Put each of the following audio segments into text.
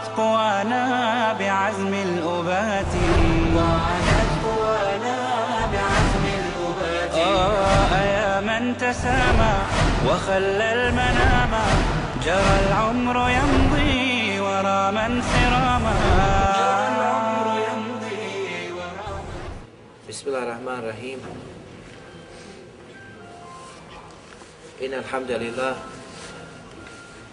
وعادت قوانا بعزم الأبات. وعادت قوانا بعزم الأبات. آه يا من تسامى وخلى المنام. جرى العمر يمضي ورا من سراما. جرى العمر يمضي ورا بسم الله الرحمن الرحيم. إن الحمد لله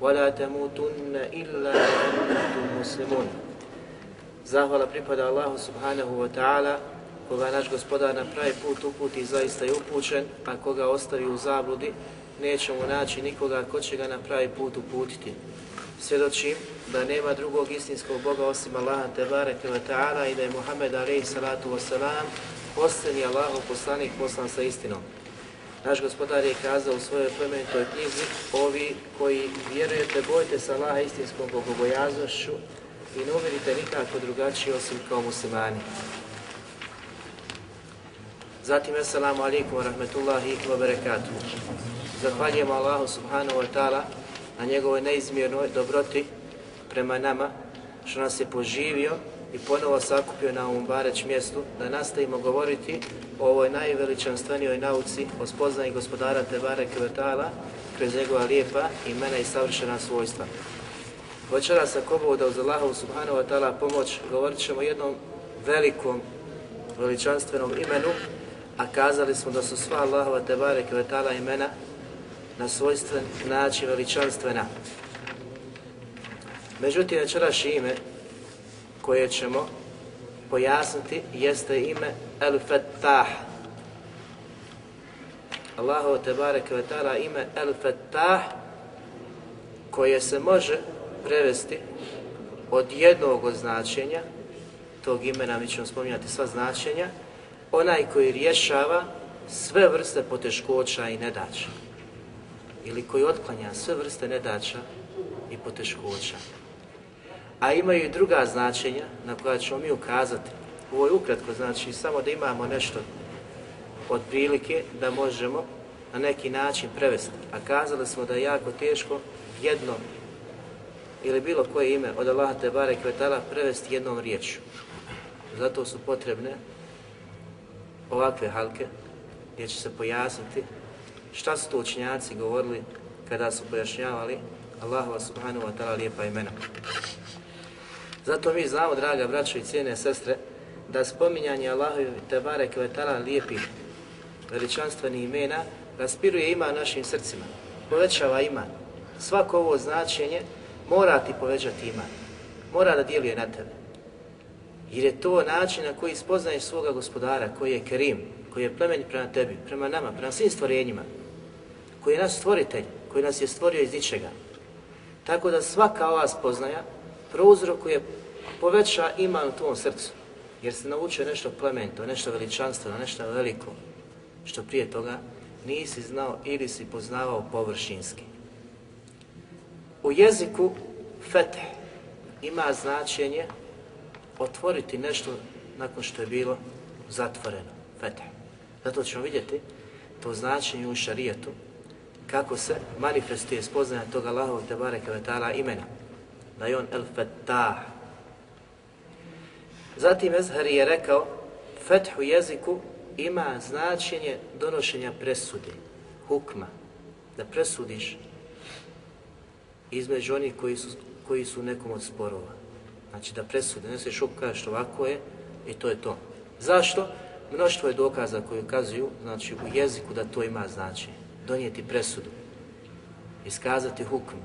ولا تموتن إلا وأنتم مسلمون Zahvala pripada Allahu subhanahu wa ta'ala, koga naš gospodar na pravi put uputi zaista je upućen, a koga ostavi u zabludi, nećemo naći nikoga ko će ga na pravi put uputiti. Svjedočim da nema drugog istinskog Boga osim Allaha Tebare wa ta'ala i da je Muhammed alaihi salatu wa salam posljednji Allahov poslanik poslan sa istinom. Naš gospodar je kazao u svojoj plemenitoj knjizi, ovi koji vjerujete, bojte se Allaha istinskom bogobojaznošću i ne uverite nikako drugačije osim kao muslimani. Zatim, assalamu alaikum wa rahmetullahi wa barakatuhu. Zahvaljujemo Allahu subhanahu wa ta'ala na njegovoj neizmjernoj dobroti prema nama, što nas je poživio i ponovo sakupio na ovom bareć mjestu da nastavimo govoriti o ovoj najveličanstvenijoj nauci o spoznaji gospodara Tebare Kvetala kroz njegova lijepa imena i savršena svojstva. Večera sa kobu da uz Allahu subhanahu wa ta'ala pomoć govorit ćemo o jednom velikom veličanstvenom imenu, a kazali smo da su sva Allahova Tebare Kvetala imena na svojstven način veličanstvena. Međutim, večeraš ime koje ćemo pojasniti jeste ime El Fattah. Allahu Tebare Kvetara ime El Fattah koje se može prevesti od jednog od značenja tog imena, mi ćemo spominjati sva značenja, onaj koji rješava sve vrste poteškoća i nedaća ili koji otklanja sve vrste nedaća i poteškoća. A imaju i druga značenja na koja ćemo mi ukazati. Ovo je ukratko, znači samo da imamo nešto od prilike da možemo na neki način prevesti. A kazali smo da je jako teško jedno ili bilo koje ime od Allaha Tebare Kvetala prevesti jednom riječju. Zato su potrebne ovakve halke gdje će se pojasniti šta su to učinjaci govorili kada su pojašnjavali Allahu subhanahu wa ta'ala lijepa imena. Zato mi znamo, draga braćo i cijene sestre, da spominjanje Allahovi Tebare Kvetala lijepih veličanstvenih imena raspiruje ima našim srcima, povećava iman. Svako ovo značenje mora ti povećati iman, mora da djeluje na tebe. Jer je to način na koji spoznaješ svoga gospodara, koji je Kerim, koji je plemen prema tebi, prema nama, prema svim stvorenjima, koji je naš stvoritelj, koji nas je stvorio iz ničega. Tako da svaka ova spoznaja prouzrokuje poveća iman u tvom srcu, jer se naučio nešto plemento, nešto veličanstveno, nešto veliko, što prije toga nisi znao ili si poznavao površinski. U jeziku feteh ima značenje otvoriti nešto nakon što je bilo zatvoreno, feteh. Zato ćemo vidjeti to značenje u šarijetu, kako se manifestuje spoznaja toga Allahovog Tebare Kvetala imena, da je on El Fettah. Zatim Ezhari je rekao, Feth u jeziku ima značenje donošenja presude, hukma, da presudiš između onih koji su koji su nekom od sporova. Znači da presude, ne se šup kažeš ovako je i to je to. Zašto? Mnoštvo je dokaza koji ukazuju znači, u jeziku da to ima značenje. Donijeti presudu, iskazati hukm.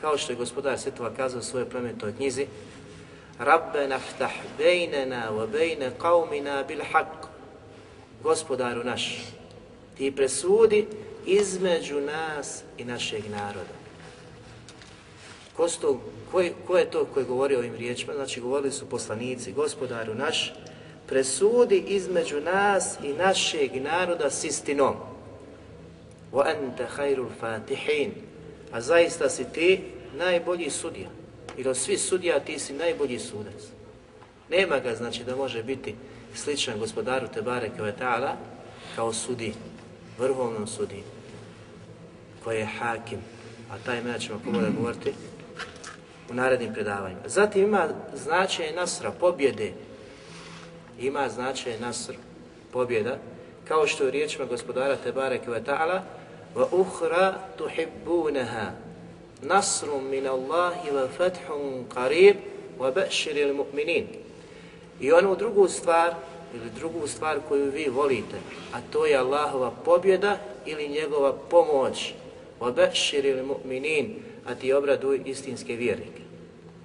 Kao što je gospodar Svetova kazao u svojoj plemenitoj knjizi Rabbena ftah bejnena wa bejne qavmina bil haq Gospodaru naš, ti presudi između nas i našeg naroda. Ko, sto, ko, je, ko je to koji govori ovim riječima? Znači govorili su poslanici, gospodaru naš, presudi između nas i našeg naroda s istinom. Wa anta khairul fatihin. A zaista si ti najbolji sudija. Ili od svih sudija ti si najbolji sudac. Nema ga znači da može biti sličan gospodaru Tebare Kvetala kao sudi, vrhovnom sudi, koji je hakim, a taj imena ćemo pomoći da govoriti u narednim predavanjima. Zatim ima značaj nasra, pobjede, ima značaj nasr, pobjeda, kao što je riječima gospodara Tebare Kvetala, wa ukhra tuhibbunaha. Nasrun min Allahi wa fathun qarib wa bashiril mu'minin. I onu drugu stvar ili drugu stvar koju vi volite a to je Allahova pobjeda ili njegova pomoć. Wa bashiril mu'minin a ti obraduj istinske vjernike.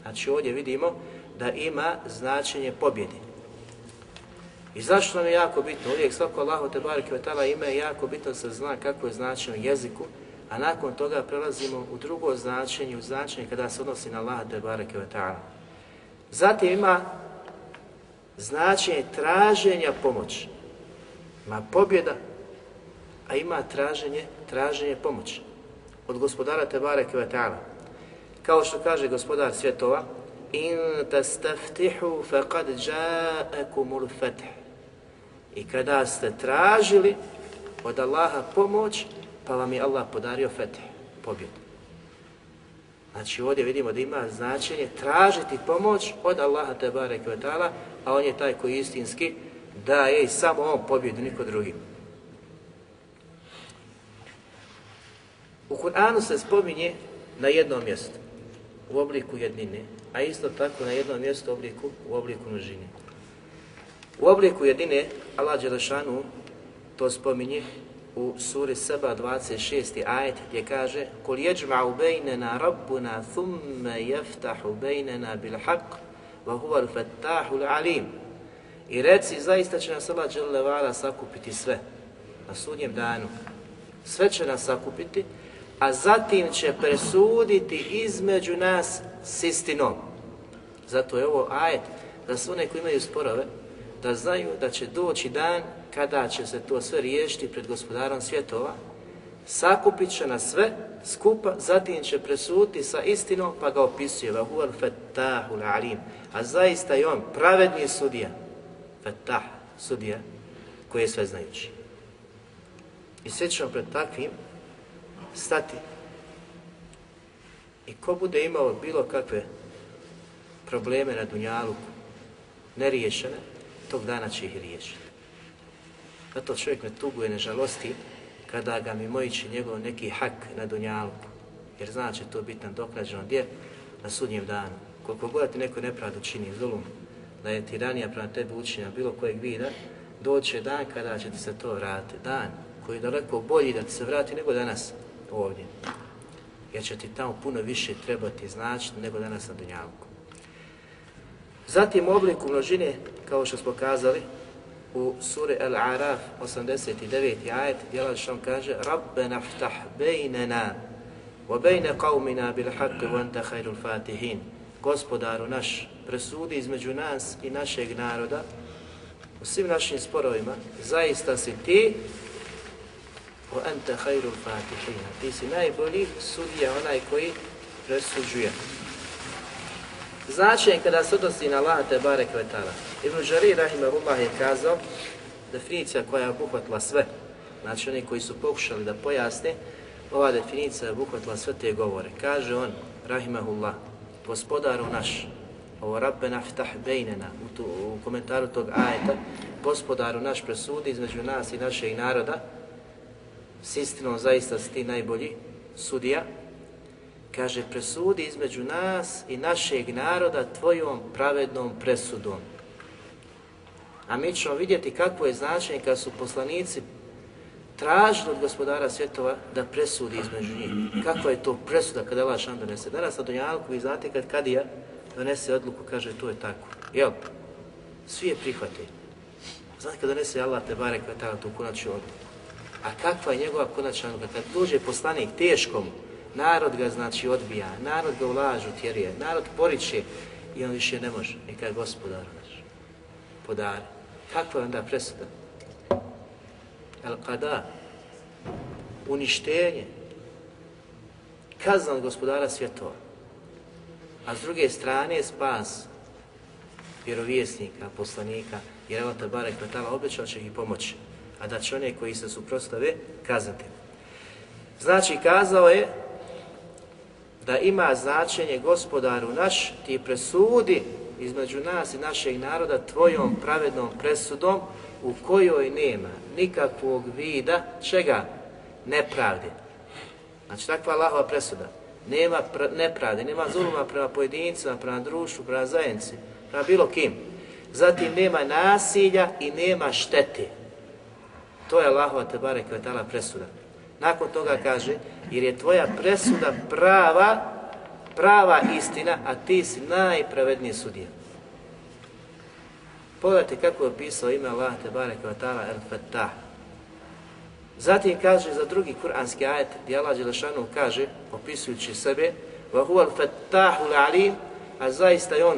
Znači ovdje vidimo da ima značenje pobjede. I zašto nam je jako bitno? Uvijek svako Allahu te barek ve ime je jako bitno da se zna kako je značenje jeziku, a nakon toga prelazimo u drugo značenje, u značenje kada se odnosi na Allah te barek ve Zatim ima značenje traženja pomoći. Ima pobjeda, a ima traženje, traženje pomoći od gospodara Tebare Kvetala. Kao što kaže gospodar svjetova, in tastaftihu faqad ja'akumul fath. I kada ste tražili od Allaha pomoć, pa vam je Allah podario fetih, pobjedu. Znači ovdje vidimo da ima značenje tražiti pomoć od Allaha Tebare Kvetala, a on je taj koji istinski daje i samo on pobjedu, niko drugi. U Kur'anu se spominje na jednom mjestu, u obliku jednine, a isto tako na jednom mjestu u obliku, u obliku množine. U obliku jedine Allah Đelešanu to spominje u suri Seba 26. ajet gdje kaže Kul jeđma'u bejnena rabbuna thumme jeftahu bejnena bil haq wa huwa al-fattahu al-alim. I reci, zaista će nas Allah Đelevala sakupiti sve na sudnjem danu. Sve će nas sakupiti, a zatim će presuditi između nas s istinom. Zato je ovo ajet da su one koji imaju sporove, da znaju da će doći dan kada će se to sve riješiti pred gospodarom svjetova, sakupit će na sve skupa, zatim će presuditi sa istinom, pa ga opisuje وَهُوَ al fattahul alim. A zaista je on pravedni sudija, Fetah, sudija, koji je sve znajući. I sve ćemo pred takvim stati. I ko bude imao bilo kakve probleme na Dunjaluku, neriješene, tog dana će ih riješiti. Zato čovjek me tuguje, ne žalosti, kada ga mi mojići njegov neki hak na dunjalku. Jer zna će to biti nadoknađeno gdje? Na sudnjem danu. Koliko god ti neko nepravdu čini, zulum, da je tiranija prema tebi učinja bilo kojeg vida, doće dan kada će ti se to vratiti. Dan koji je daleko bolji da ti se vrati nego danas ovdje. Jer će ti tamo puno više trebati značiti nego danas na dunjalku. Zatim oblik u množine, kao što smo kazali, u suri Al-Araf 89. ajet, djela što kaže Rabbena ftah bejnena wa bejne qavmina bil haqqi wa anta khairul fatihin. Gospodaru naš, presudi između nas i našeg naroda u svim našim sporovima, zaista si ti wa anta khairul fatihin. Ti si najbolji sudija, onaj koji presuđuje. Značenje kada se odnosi na Allah te barek vetala. Ibn Žari Rahimahullah je kazao definicija koja je obuhvatila sve. Znači oni koji su pokušali da pojasne, ova definicija je obuhvatila sve te govore. Kaže on, Rahimahullah, gospodaru naš, ovo rabbe naftah bejnena, u, tu, u komentaru tog ajeta, gospodaru naš presudi između nas i našeg naroda, s istinom zaista si ti najbolji sudija, kaže, presudi između nas i našeg naroda tvojom pravednom presudom. A mi ćemo vidjeti kakvo je značenje kad su poslanici tražili od gospodara svjetova da presudi između njih. Kako je to presuda kada Allah šan donese? Danas na Donjalku vi znate kad Kadija donese odluku, kaže to je tako. Jel? Svi je prihvate. Znate kad donese Allah te bare kvetala tu konačnu odluku. A kakva je njegova konačna odluka? Kad dođe poslanik teškom, narod ga znači odbija, narod ga ulažu tjerije, narod poriče i on više ne može. I kada gospodar naš, podari. Kakva je onda presuda? El kada, uništenje, kazna od gospodara svjetova. A s druge strane spas vjerovjesnika, poslanika, jer evo te barek Kvetala obećao će ih pomoći, a da će one koji se suprostave kaznati. Znači, kazao je da ima značenje gospodaru naš, ti presudi između nas i našeg naroda tvojom pravednom presudom u kojoj nema nikakvog vida čega nepravde. Znači takva Allahova presuda. Nema nepravde, nema zuluma prema pojedincima, prema društvu, prema zajednici, prema bilo kim. Zatim nema nasilja i nema štete. To je Allahova tebare kvetala presuda. Nakon toga kaže, jer je tvoja presuda prava, prava istina, a ti si najpravedniji sudija. Pogledajte kako je opisao ime Allah te Kvatala el Fattah. Zatim kaže za drugi kuranski ajet gdje Allah Đelešanu kaže, opisujući sebe, wa huwa الْعَلِيمُ alim a zaista je on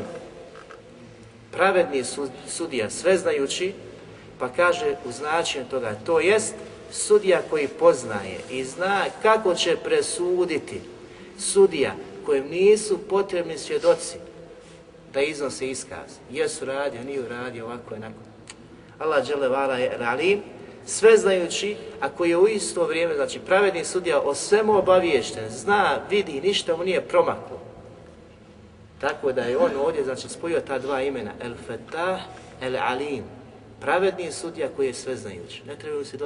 pravedni sudija, sveznajući, pa kaže u značenju toga, to jest sudija koji poznaje i zna kako će presuditi sudija kojem nisu potrebni svjedoci, da iznose iskaz. Jesu radio, nije radio, ovako je nakon. Allah džele vala je ralim, sve znajući, a koji je u isto vrijeme, znači pravedni sudija, o svemu obaviješten, zna, vidi, ništa mu nije promaklo. Tako da je on ovdje, znači, spojio ta dva imena, El Fetah, El Alim, pravedni sudija koji je sveznajući. Ne trebaju se.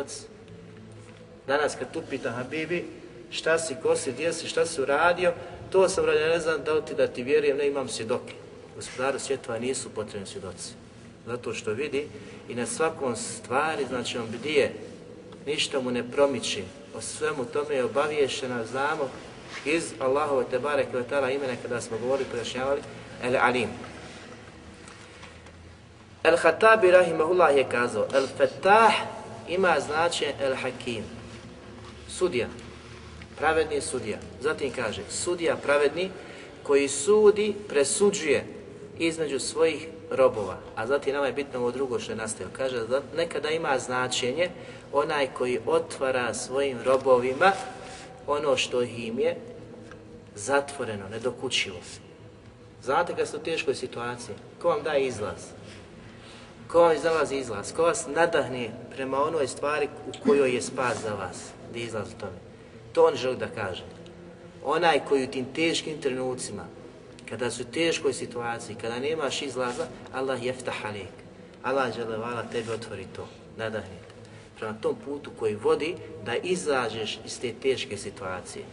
Danas kad tu pita Habibi, šta si, ko si, gdje si, šta si uradio, to sam radio, ne znam da ti da ti vjerujem, ne imam svjedoke gospodaru svjetova nisu potrebni svjedoci. Zato što vidi i na svakom stvari, znači on bdije, ništa mu ne promiči, o svemu tome je obaviješena, znamo iz Allahove Tebare Kvetala imena kada smo govorili, pojašnjavali, El Alim. El Hatabi Rahimahullah je kazao, El Fetah ima značaj El Hakim, sudija, pravedni sudija. Zatim kaže, sudija pravedni koji sudi, presuđuje, između svojih robova. A zatim nama je bitno ovo drugo što je nastavio. Kaže da nekada ima značenje onaj koji otvara svojim robovima ono što im je zatvoreno, nedokućivo. Znate kad ste u teškoj situaciji, ko vam daje izlaz? Ko vam iznalazi izlaz? Ko vas nadahne prema onoj stvari u kojoj je spas za vas? Da izlaz u tome. To on želi da kaže. Onaj koji u tim teškim trenucima kada su u teškoj situaciji, kada nemaš izlaza, Allah jeftah alik. Allah vala tebe otvori to, nadahni te. Prema tom putu koji vodi da izađeš iz te teške situacije.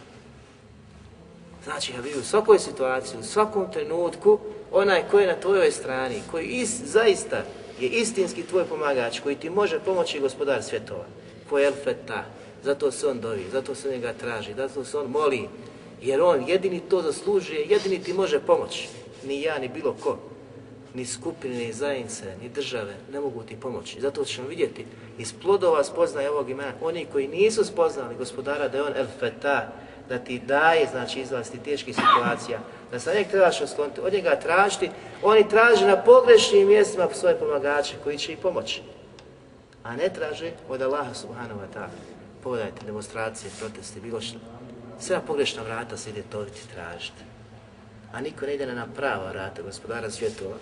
Znači, ja u svakoj situaciji, u svakom trenutku, onaj koji je na tvojoj strani, koji is, zaista je istinski tvoj pomagač, koji ti može pomoći gospodar svjetova, ko je El Fetah, zato se on dovi, zato se njega traži, zato se on moli, Jer on jedini to zaslužuje, jedini ti može pomoći. Ni ja, ni bilo ko. Ni skupine, ni zajednice, ni države ne mogu ti pomoći. Zato ćemo vidjeti iz plodova spoznaje ovog imena, oni koji nisu spoznali gospodara da je on el feta, da ti daje, znači izlaz ti teških situacija, da sa njega trebaš osloniti, od njega tražiti, oni traže na pogrešnim mjestima svoje pomagače koji će ih pomoći. A ne traže od Allaha subhanahu wa ta'ala. Pogledajte demonstracije, proteste, bilo što sve na pogrešna vrata se ide toviti tražiti. A niko ne ide na prava vrata gospodara svjetova,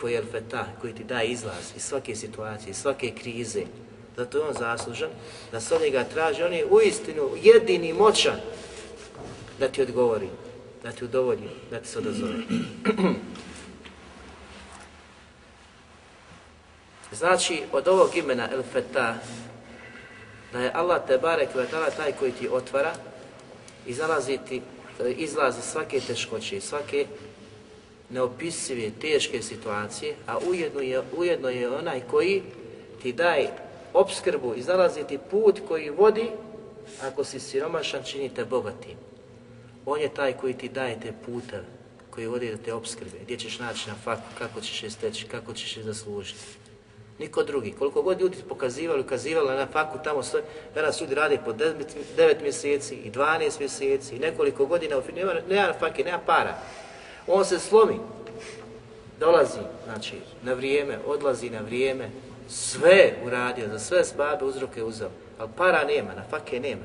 koji je feta, koji ti daje izlaz iz svake situacije, iz svake krize. Zato je on zaslužan da se od njega traži. On je u istinu jedini moćan da ti odgovori, da ti udovolji, da ti se odazove. znači, od ovog imena El Feta, da je Allah te barek taj koji ti otvara, i zalazi ti, izlazi svake teškoće svake neopisive, teške situacije, a ujedno je, ujedno je onaj koji ti daje obskrbu i zalazi ti put koji vodi, ako si siromašan, činite bogatim. On je taj koji ti daje te puteve, koji vodi da te obskrbe, gdje ćeš naći na faku, kako ćeš je steći, kako ćeš je zaslužiti. Niko drugi. Koliko god ljudi pokazivali, ukazivali na faku tamo sve, danas ljudi rade po 9 mjeseci i 12 mjeseci i nekoliko godina, nema, nema fake, nema para. On se slomi, dolazi, znači, na vrijeme, odlazi na vrijeme, sve uradio, za sve sbabe uzroke uzeo, ali para nema, na fake nema.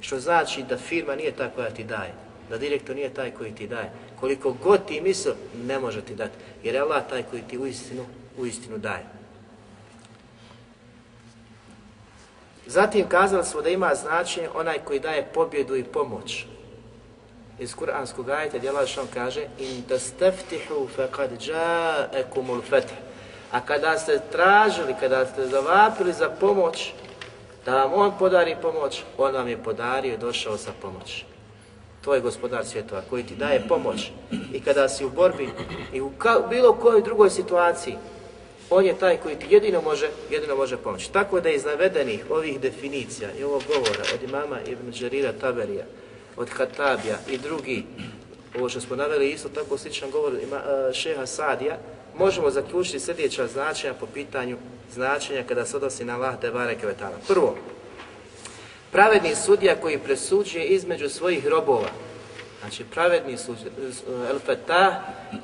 Što znači da firma nije ta koja ti daje, da direktor nije taj koji ti daje. Koliko god ti misl, ne može ti dati, jer je Allah taj koji ti uistinu, uistinu daje. Zatim kazali smo da ima značenje onaj koji daje pobjedu i pomoć. Iz kuranskog ajeta djelašan kaže In tastaftihu faqad ja'akumul fath. A kada ste tražili, kada ste zavapili za pomoć, da vam On podari pomoć, On vam je podario i došao sa pomoći. Tvoj gospodar svjetova koji ti daje pomoć. I kada si u borbi i u bilo kojoj drugoj situaciji, on je taj koji ti jedino može, jedino može pomoći. Tako da iz navedenih ovih definicija i ovog govora od imama Ibn Đerira Taberija, od Hatabija i drugi, ovo što smo naveli isto tako sličan govor ima, e, šeha Sadija, možemo zaključiti sljedeća značenja po pitanju značenja kada se odnosi na Allah Tebare Kvetala. Prvo, pravedni sudija koji presuđuje između svojih robova, Znači, pravedni sudija, El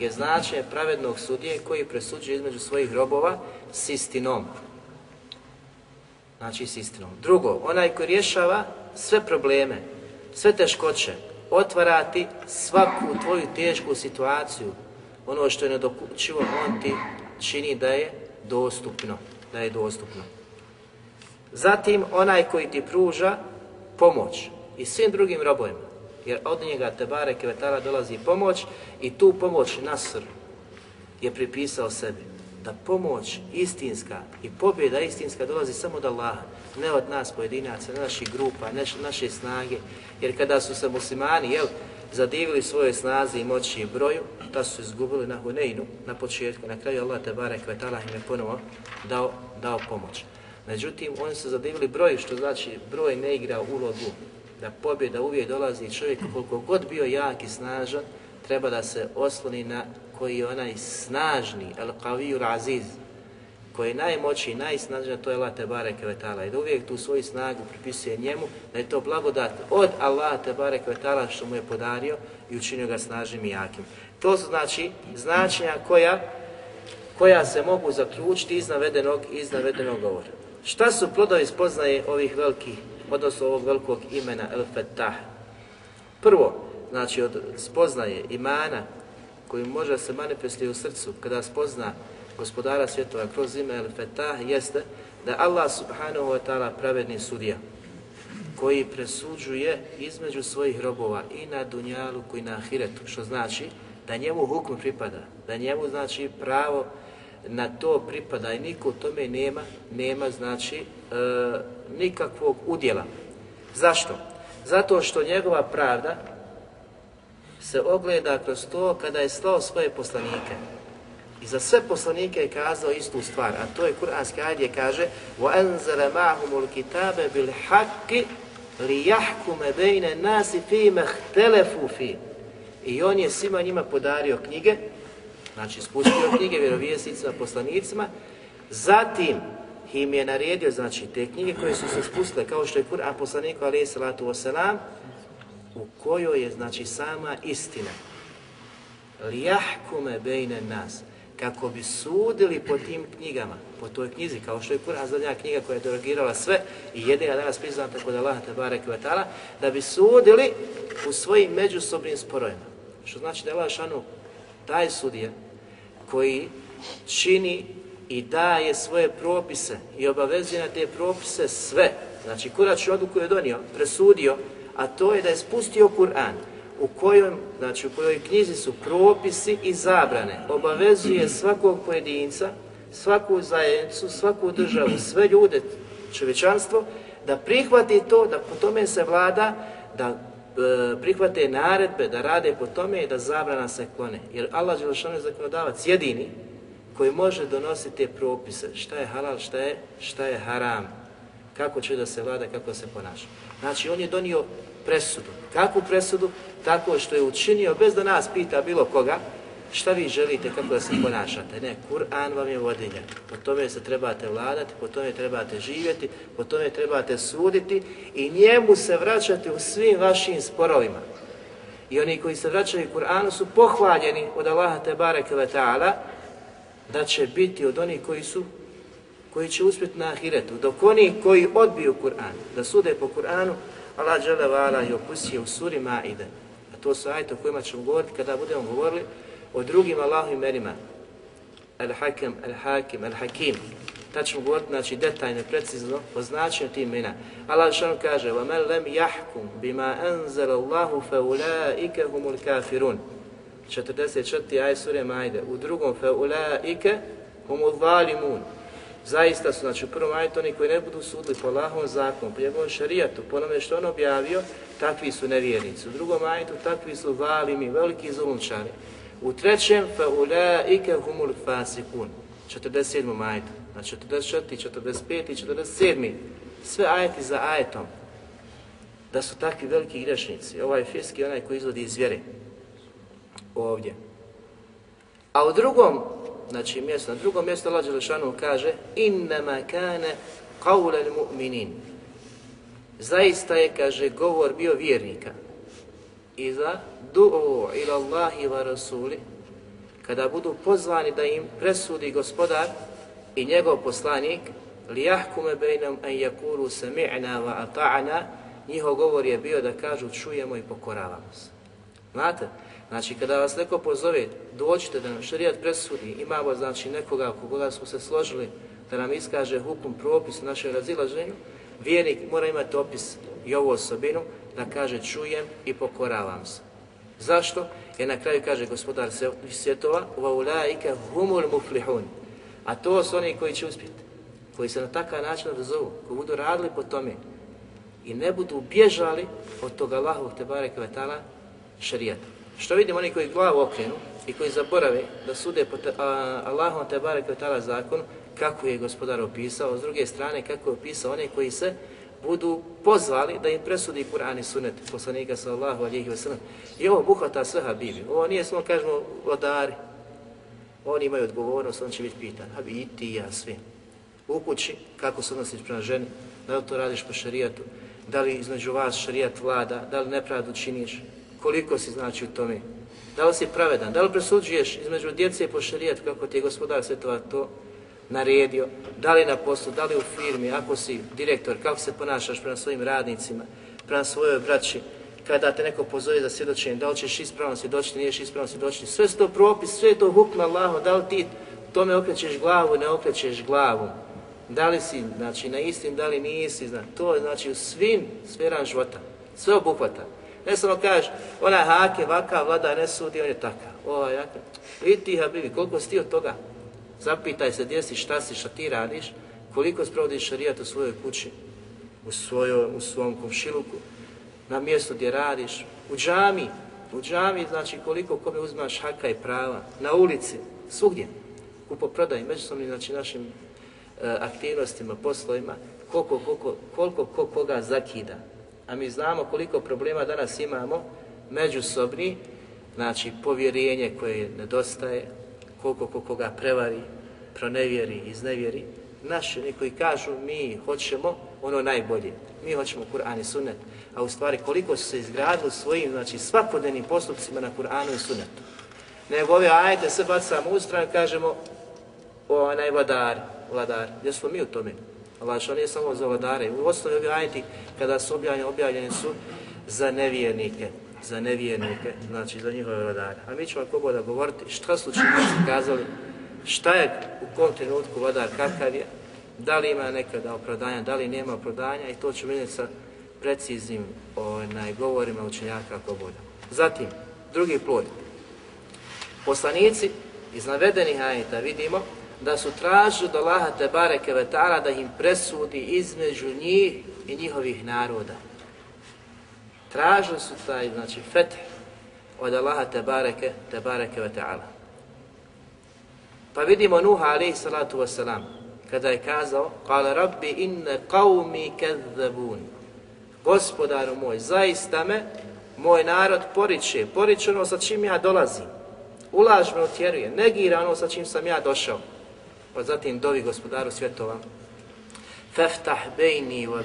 je značenje pravednog sudije koji presuđuje između svojih robova s istinom. Znači, s istinom. Drugo, onaj koji rješava sve probleme, sve teškoće, otvarati svaku tvoju tešku situaciju, ono što je nedokućivo, on ti čini da je dostupno, da je dostupno. Zatim, onaj koji ti pruža pomoć i svim drugim robojima, jer od njega te bare Kvetala dolazi pomoć i tu pomoć Nasr je pripisao sebi. Da pomoć istinska i pobjeda istinska dolazi samo od Allaha, ne od nas pojedinaca, ne naših grupa, ne naše snage. Jer kada su se muslimani jel, zadivili svoje snaze i moći i broju, ta su izgubili na Huneinu na početku. Na kraju Allah te barek Kvetala im je ponovo dao, dao pomoć. Međutim, oni su zadivili broj, što znači broj ne igra ulogu da pobjeda uvijek dolazi čovjek koliko god bio jak i snažan, treba da se osloni na koji je onaj snažni, al qaviju aziz, koji je najmoćniji, najsnažniji, to je Allah Tebare Kvetala. I da uvijek tu svoju snagu pripisuje njemu, da je to blagodat od Allah Tebare Kvetala što mu je podario i učinio ga snažnim i jakim. To su znači značenja koja, koja se mogu zaključiti iz navedenog, iz navedenog govora. Šta su plodovi spoznaje ovih velikih odnosno ovog velikog imena El Fetah. Prvo, znači od spoznaje imana koji može se manifestiti u srcu kada spozna gospodara svjetova kroz ime El Fetah jeste da Allah subhanahu wa ta'ala pravedni sudija koji presuđuje između svojih robova i na dunjalu koji na ahiretu, što znači da njemu hukm pripada, da njemu znači pravo na to pripada i niko tome nema, nema znači e, nikakvog udjela. Zašto? Zato što njegova pravda se ogleda kroz to kada je slao svoje poslanike. I za sve poslanike je kazao istu stvar, a to je kuranski ajd je kaže وَأَنْزَلَ مَعْهُمُ الْكِتَابَ بِالْحَقِّ لِيَحْكُمَ بَيْنَ النَّاسِ فِي مَحْتَلَفُوا فِي I on je svima njima podario knjige znači spustio knjige vjerovijesnicima, poslanicima, zatim im je naredio, znači, te knjige koje su se spustile, kao što je Kur'an poslaniku, alaih salatu wasalam, u kojoj je, znači, sama istina. Lijahkume bejne nas, kako bi sudili po tim knjigama, po toj knjizi, kao što je Kur'an zadnja knjiga koja je derogirala sve i jedina danas priznata kod Allaha tabarek i vatala, da bi sudili u svojim međusobnim sporojima. Što znači da je Allah šanu taj sudija koji čini i daje svoje propise i obavezuje na te propise sve. Znači, kurač odluku je donio, presudio, a to je da je spustio Kur'an u kojoj, znači, u kojoj knjizi su propisi i zabrane. Obavezuje svakog pojedinca, svaku zajednicu, svaku državu, sve ljude, čovječanstvo, da prihvati to, da po tome se vlada, da E, prihvate naredbe da rade po tome i da zabrana se klone. Jer Allah Đelešanu je zakonodavac jedini koji može donositi te propise. Šta je halal, šta je, šta je haram. Kako će da se vlada, kako se ponaša. Znači, on je donio presudu. Kakvu presudu? Tako što je učinio, bez da nas pita bilo koga, šta vi želite, kako da se ponašate. Ne, Kur'an vam je vodilja. Po tome se trebate vladati, po tome trebate živjeti, po tome trebate suditi i njemu se vraćati u svim vašim sporovima. I oni koji se vraćaju Kur'anu su pohvaljeni od Allaha te bareke ve ta'ala da će biti od onih koji su koji će uspjeti na ahiretu, dok oni koji odbiju Kur'an, da sude po Kur'anu, Allah džele vala je opustio u suri Maide. A to su ajte o kojima ćemo govoriti kada budemo govorili o drugim Allahu imenima. Al-Hakim, Al-Hakim, Al-Hakim. Tad ćemo govoriti, znači, detaljno, precizno o značenju tih imena. Allah što kaže, وَمَنْ لَمْ يَحْكُمْ بِمَا أَنْزَلَ اللَّهُ فَأُولَٰئِكَ هُمُ الْكَافِرُونَ 44. aj sure Majde. U drugom, فَأُولَٰئِكَ هُمُ الظَّالِمُونَ Zaista su, znači, u prvom ajtu oni koji ne budu sudili po Allahom zakonu, po njegovom šarijatu, po onome što on objavio, takvi su nevjernici. U drugom ajtu takvi su valimi, veliki zulumčari. U trećem, fa ulaike humul fasikun. 47. majtu. na 44. 45. i 47. Sve ajeti za ajetom. Da su takvi veliki grešnici. Ovaj fiski onaj koji izvodi iz vjere. Ovdje. A u drugom, znači mjesto, na drugom mjestu Allah Đelešanu kaže Innama kane qawla mu'minin. Zaista je, kaže, govor bio vjernika. Iza du'u ila Allahi wa rasuli, kada budu pozvani da im presudi gospodar i njegov poslanik, li jahkume bejnam an yakulu sami'na wa ata'na, njihov govor je bio da kažu čujemo i pokoravamo se. Znate? Znači, kada vas neko pozove, dođite da nam šarijat presudi, imamo znači nekoga oko koga smo se složili da nam iskaže hukum propis u našem razilaženju, vjernik mora imati opis i ovu osobinu da kaže čujem i pokoravam se. Zašto? Jer na kraju kaže gospodar svjetova وَاُلَٰئِكَ هُمُ الْمُفْلِحُونَ A to su oni koji će uspjeti, koji se na takav način odazovu, koji budu radili po tome i ne budu bježali od toga Allahovog Tebare Kvetala šarijata. Što vidimo oni koji glavu okrenu i koji zaborave da sude po te, a, Allahom Tebare Kvetala zakonu, kako je gospodar opisao, s druge strane kako je opisao one koji se budu pozvali da im presudi Kur'an i Sunnet poslanika sallallahu alejhi ve sellem. I ovo buhvata sve habibi. Ovo nije samo, kažemo, vladari. Oni imaju odgovornost, on će biti pitan. Habi, i ti i ja, svi. U kući, kako se odnosiš prema ženi, da li to radiš po šerijatu, da li između vas šerijat vlada, da li nepravdu činiš, koliko si znači u tome, da li si pravedan, da li presuđuješ između djece po šerijatu kako ti je gospodar svetova to naredio, da li na poslu, da li u firmi, ako si direktor, kako se ponašaš prema svojim radnicima, prema svojoj braći, kada te neko pozove za svjedočenje, da li ćeš ispravno svjedočiti, niješ ispravno svjedočiti, sve su to propis, sve to hukma Allaho, da li ti tome okrećeš glavu, ne okrećeš glavu, da li si, znači, na istim, da li nisi, znači, to je, znači, u svim sferama života, sve obuhvata. Ne samo kažeš, ona hake, vaka, vlada, ne sudi, on je takav, ova jaka. I ti, habibi, koliko si ti od toga? Zapitaj se gdje si, šta si, šta ti radiš, koliko sprovodiš šarijat u svojoj kući, u, svojoj, u svom komšiluku, na mjestu gdje radiš, u džami, u džami znači koliko kome uzmaš haka i prava, na ulici, svugdje, kupo prodaj, međusobno znači našim e, aktivnostima, poslovima, koliko, koliko, koliko ko koga zakida. A mi znamo koliko problema danas imamo međusobni, znači povjerenje koje nedostaje, koliko ko koga prevari, pronevjeri, iznevjeri. Naši oni koji kažu mi hoćemo ono najbolje, mi hoćemo Kur'an i Sunnet, a u stvari koliko su se izgradili svojim znači, svakodnevnim postupcima na Kur'anu i Sunnetu. Nego ove ajete se bacamo u stranu kažemo o onaj vladar, vladar, gdje smo mi u tome? Allah što nije samo za vladare. U osnovi ove ajeti kada su objavljeni, objavljeni su za nevjernike, za nevjernike, znači za njihove vladare. A mi ćemo ako Boda govoriti šta su činnici kazali, šta je u kom trenutku vladar kakav je, da li ima nekada opravdanja, da li nema opravdanja i to ćemo vidjeti sa preciznim onaj, govorima učenjaka ako Boda. Zatim, drugi plod. Poslanici iz navedenih ajeta vidimo da su tražili do Allaha Tebare Kevetara da im presudi između njih i njihovih naroda. Tražili su taj, znači, feth od Allaha te bareke, ve ta'ala. Pa vidimo Nuha alaihi salatu wasalam, kada je kazao, kale rabbi inne qavmi kezzabun. Gospodaru moj, zaista me moj narod poriče, poriče ono sa čim ja dolazim. Ulaž me utjeruje, negira ono sa čim sam ja došao. Pa zatim dovi gospodaru svjetova. Faftah بيني wa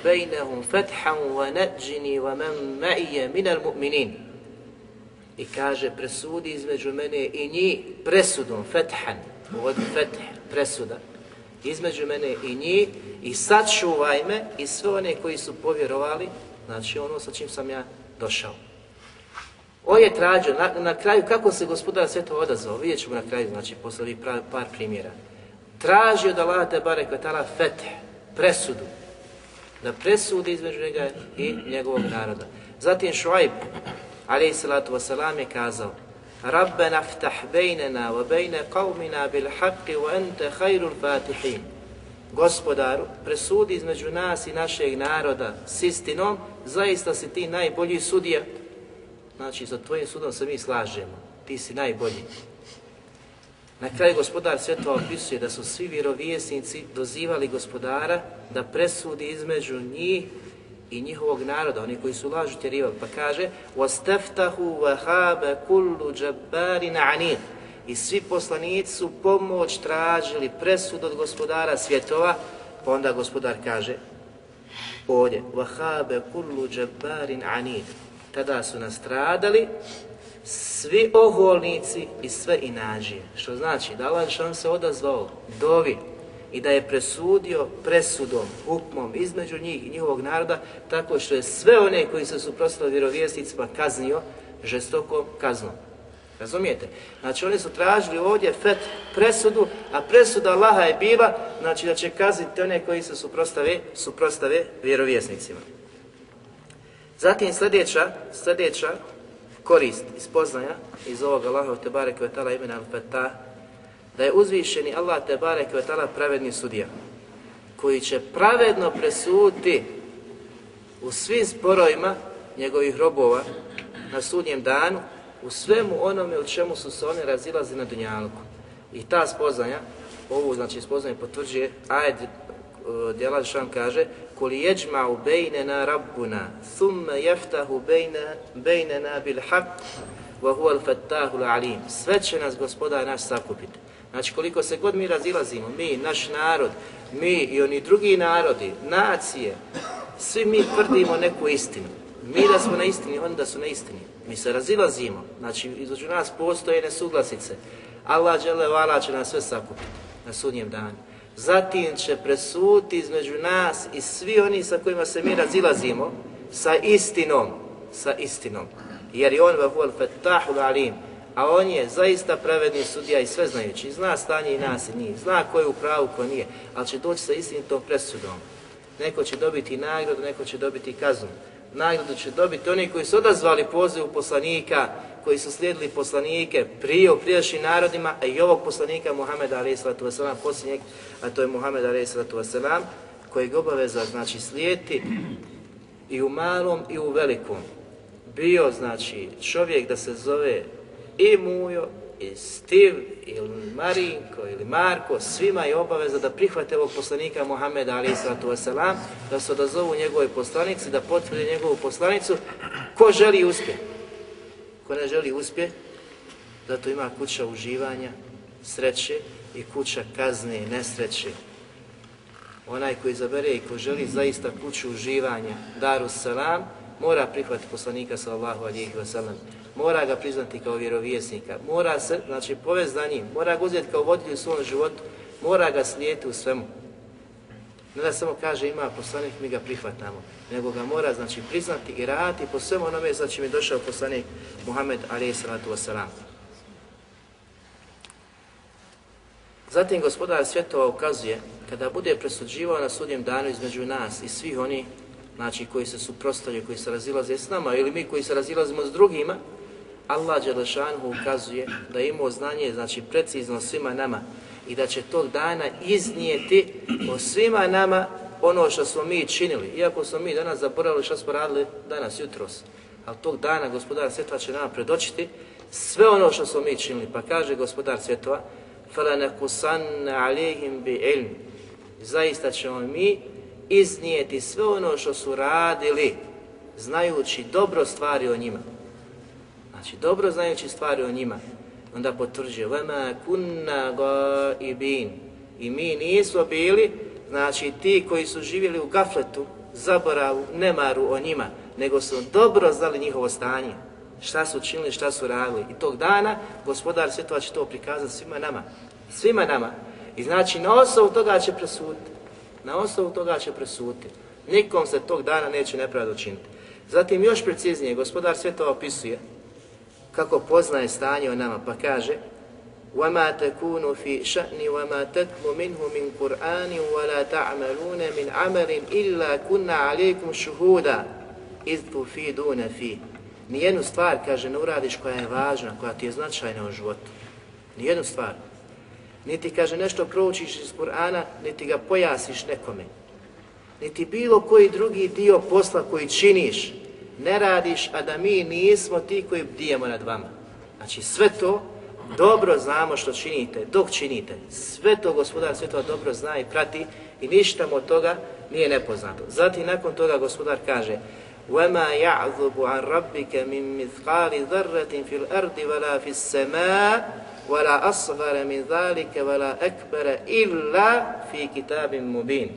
فتحا ونجني wa معي wa المؤمنين. I kaže, presudi između mene i njih presudom, fethan, od feth, presuda. Između mene i njih i sačuvaj me i sve one koji su povjerovali, znači ono sa čim sam ja došao. On je tražio, na, na kraju, kako se gospodar sve to odazvao, vidjet ćemo na kraju, znači, posle par primjera. Tražio da Allah te barek vatala feteh, presudu, da presudi između njega i njegovog naroda. Zatim Šuajb, alaih salatu wasalam, je kazao, Rabbena ftah bejnena wa bejne qavmina bil haqqi wa ente hajrul fatihin. Gospodaru, presudi između nas i našeg naroda s istinom, zaista si ti najbolji sudija. Znači, za tvojim sudom se mi slažemo. Ti si najbolji. Na kraju gospodar svjetova opisuje da su svi vjerovjesnici dozivali gospodara da presudi između njih i njihovog naroda, oni koji su lažu tjerivali. Pa kaže وَاسْتَفْتَهُ وَهَابَ كُلُّ جَبَّارٍ عَنِيدٍ I svi poslanici su pomoć tražili presud od gospodara svjetova, pa onda gospodar kaže ovdje وَهَابَ كُلُّ جَبَّارٍ عَنِيدٍ Tada su nastradali svi oholnici i sve inađije. Što znači da Allah što se odazvao dovi i da je presudio presudom, hukmom između njih i njihovog naroda, tako što je sve one koji se suprostali vjerovjesnicima kaznio žestokom kaznom. Razumijete? Znači oni su tražili ovdje fet presudu, a presuda Allaha je bila znači da će kazniti one koji se suprostave, suprostave vjerovjesnicima. Zatim sljedeća, sljedeća korist i spoznaja iz ovog Allahov te barek imena Al-Fatah, da je uzvišeni Allah te barek pravedni sudija koji će pravedno presuditi u svim sporovima njegovih robova na sudnjem danu u svemu onome u čemu su se oni razilazi na dunjalku. I ta spoznaja, ovu znači spoznanje potvrđuje ajed e, djela Žešan kaže Kul jeđma'u bejnena rabbuna, thumme jeftahu bejnena bil haq, wa huwa al-fattahu alim. Sve će nas gospodar naš sakupiti. Znači koliko se god mi razilazimo, mi, naš narod, mi i oni drugi narodi, nacije, svi mi tvrdimo neku istinu. Mi da smo na istini, oni da su na istini. Mi se razilazimo, znači između nas postoje nesuglasice. Allah džele će nas sve sakupiti na sudnjem danu zatim će presuti između nas i svi oni sa kojima se mi razilazimo sa istinom, sa istinom. Jer je on vahual fetahul alim, a on je zaista pravedni sudija i sve znajući, zna stanje i nas i njih, zna ko je u pravu, ko nije, ali će doći sa istinitom presudom. Neko će dobiti nagradu, neko će dobiti kaznu. Nagradu će dobiti oni koji su odazvali pozivu poslanika, koji su slijedili poslanike prije u prijašnjim narodima, a i ovog poslanika Muhameda a.s. posljednjeg, a to je Muhammed a.s. koji je obaveza znači slijeti i u malom i u velikom. Bio znači čovjek da se zove i Mujo, i Stiv, ili Marinko, ili Marko, svima je obaveza da prihvate ovog poslanika Muhammeda a.s. da se odazovu njegove poslanici, da potvrde njegovu poslanicu, ko želi uspjeh. Ko ne želi uspjeh, zato ima kuća uživanja, sreće i kuća kazne i nesreće. Onaj koji zabere i ko želi zaista kuću uživanja, daru salam, mora prihvatiti poslanika sallahu alihi wasallam, mora ga priznati kao vjerovjesnika, mora se, znači, povez za njim, mora ga uzeti kao voditelj u svom životu, mora ga slijeti u svemu. Ne da samo kaže ima poslanik, mi ga prihvatamo, nego ga mora znači priznati i raditi po svemu onome za čim je došao poslanik Muhammed alaih salatu wasalam. Zatim gospodar svjetova ukazuje, kada bude presuđivao na sudjem danu između nas i svih oni znači koji se suprostavljaju, koji se razilaze s nama ili mi koji se razilazimo s drugima, Allah Đelešanhu ukazuje da ima znanje, znači precizno svima nama i da će tog dana iznijeti o svima nama ono što smo mi činili. Iako smo mi danas zaboravili što smo radili danas, jutros. Ali tog dana gospodar svjetova će nam predočiti sve ono što smo mi činili. Pa kaže gospodar svjetova فَلَنَكُسَنَّ عَلَيْهِمْ بِعِلْمِ Zaista ćemo mi iznijeti sve ono što su radili znajući dobro stvari o njima. Znači, dobro znajući stvari o njima. Onda potvrđuje وَمَا كُنَّا غَائِبِينَ I mi nismo bili, znači ti koji su živjeli u gafletu, zaboravu, nemaru o njima, nego su dobro znali njihovo stanje. Šta su činili, šta su radili. I tog dana gospodar svjetova će to prikazati svima nama. Svima nama. I znači na osnovu toga će presuditi. Na osnovu toga će presuditi. Nikom se tog dana neće nepravda učiniti. Zatim još preciznije, gospodar svjetova opisuje kako poznaje stanje o nama, pa kaže وَمَا تَكُونُ فِي شَأْنِ وَمَا تَتْلُ مِنْهُ مِنْ قُرْآنٍ وَلَا تَعْمَلُونَ مِنْ عَمَلٍ إِلَّا كُنَّا عَلَيْكُمْ شُهُودًا إِذْ تُفِيدُونَ فِي Nijednu stvar, kaže, ne uradiš koja je važna, koja ti je značajna u životu. Nijednu stvar. Niti, kaže, nešto proučiš iz Kur'ana, niti ga pojasniš nekome. Niti bilo koji drugi dio posla koji činiš, ne radiš, a da mi nismo ti koji bdijemo nad vama. Znači sve to dobro znamo što činite, dok činite. Sve to gospodar sve to dobro zna i prati i ništa mu od toga nije nepoznato. Zatim nakon toga gospodar kaže وَمَا يَعْذُبُ عَنْ رَبِّكَ مِنْ مِثْقَالِ ذَرَّةٍ فِي الْأَرْضِ وَلَا فِي السَّمَاءِ وَلَا أَصْغَرَ مِنْ ذَلِكَ وَلَا أَكْبَرَ إِلَّا فِي كِتَابٍ مُبِينٍ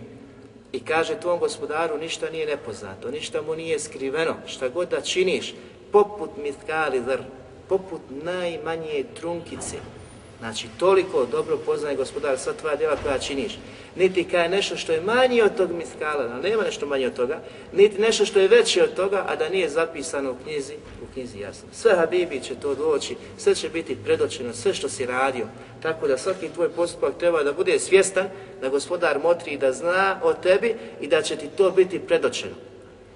I kaže tvom gospodaru ništa nije nepoznato, ništa mu nije skriveno, šta god da činiš, poput mitkali zr, poput najmanje trunkice. Znači, toliko dobro poznaje gospodar sva tvoja djela koja činiš. Niti kaj nešto što je manje od tog miskala, ali nema nešto manje od toga, niti nešto što je veće od toga, a da nije zapisano u knjizi, u knjizi jasno. Sve Habibi će to doći, sve će biti predočeno, sve što si radio. Tako da svaki tvoj postupak treba da bude svjestan, da gospodar motri i da zna o tebi i da će ti to biti predočeno.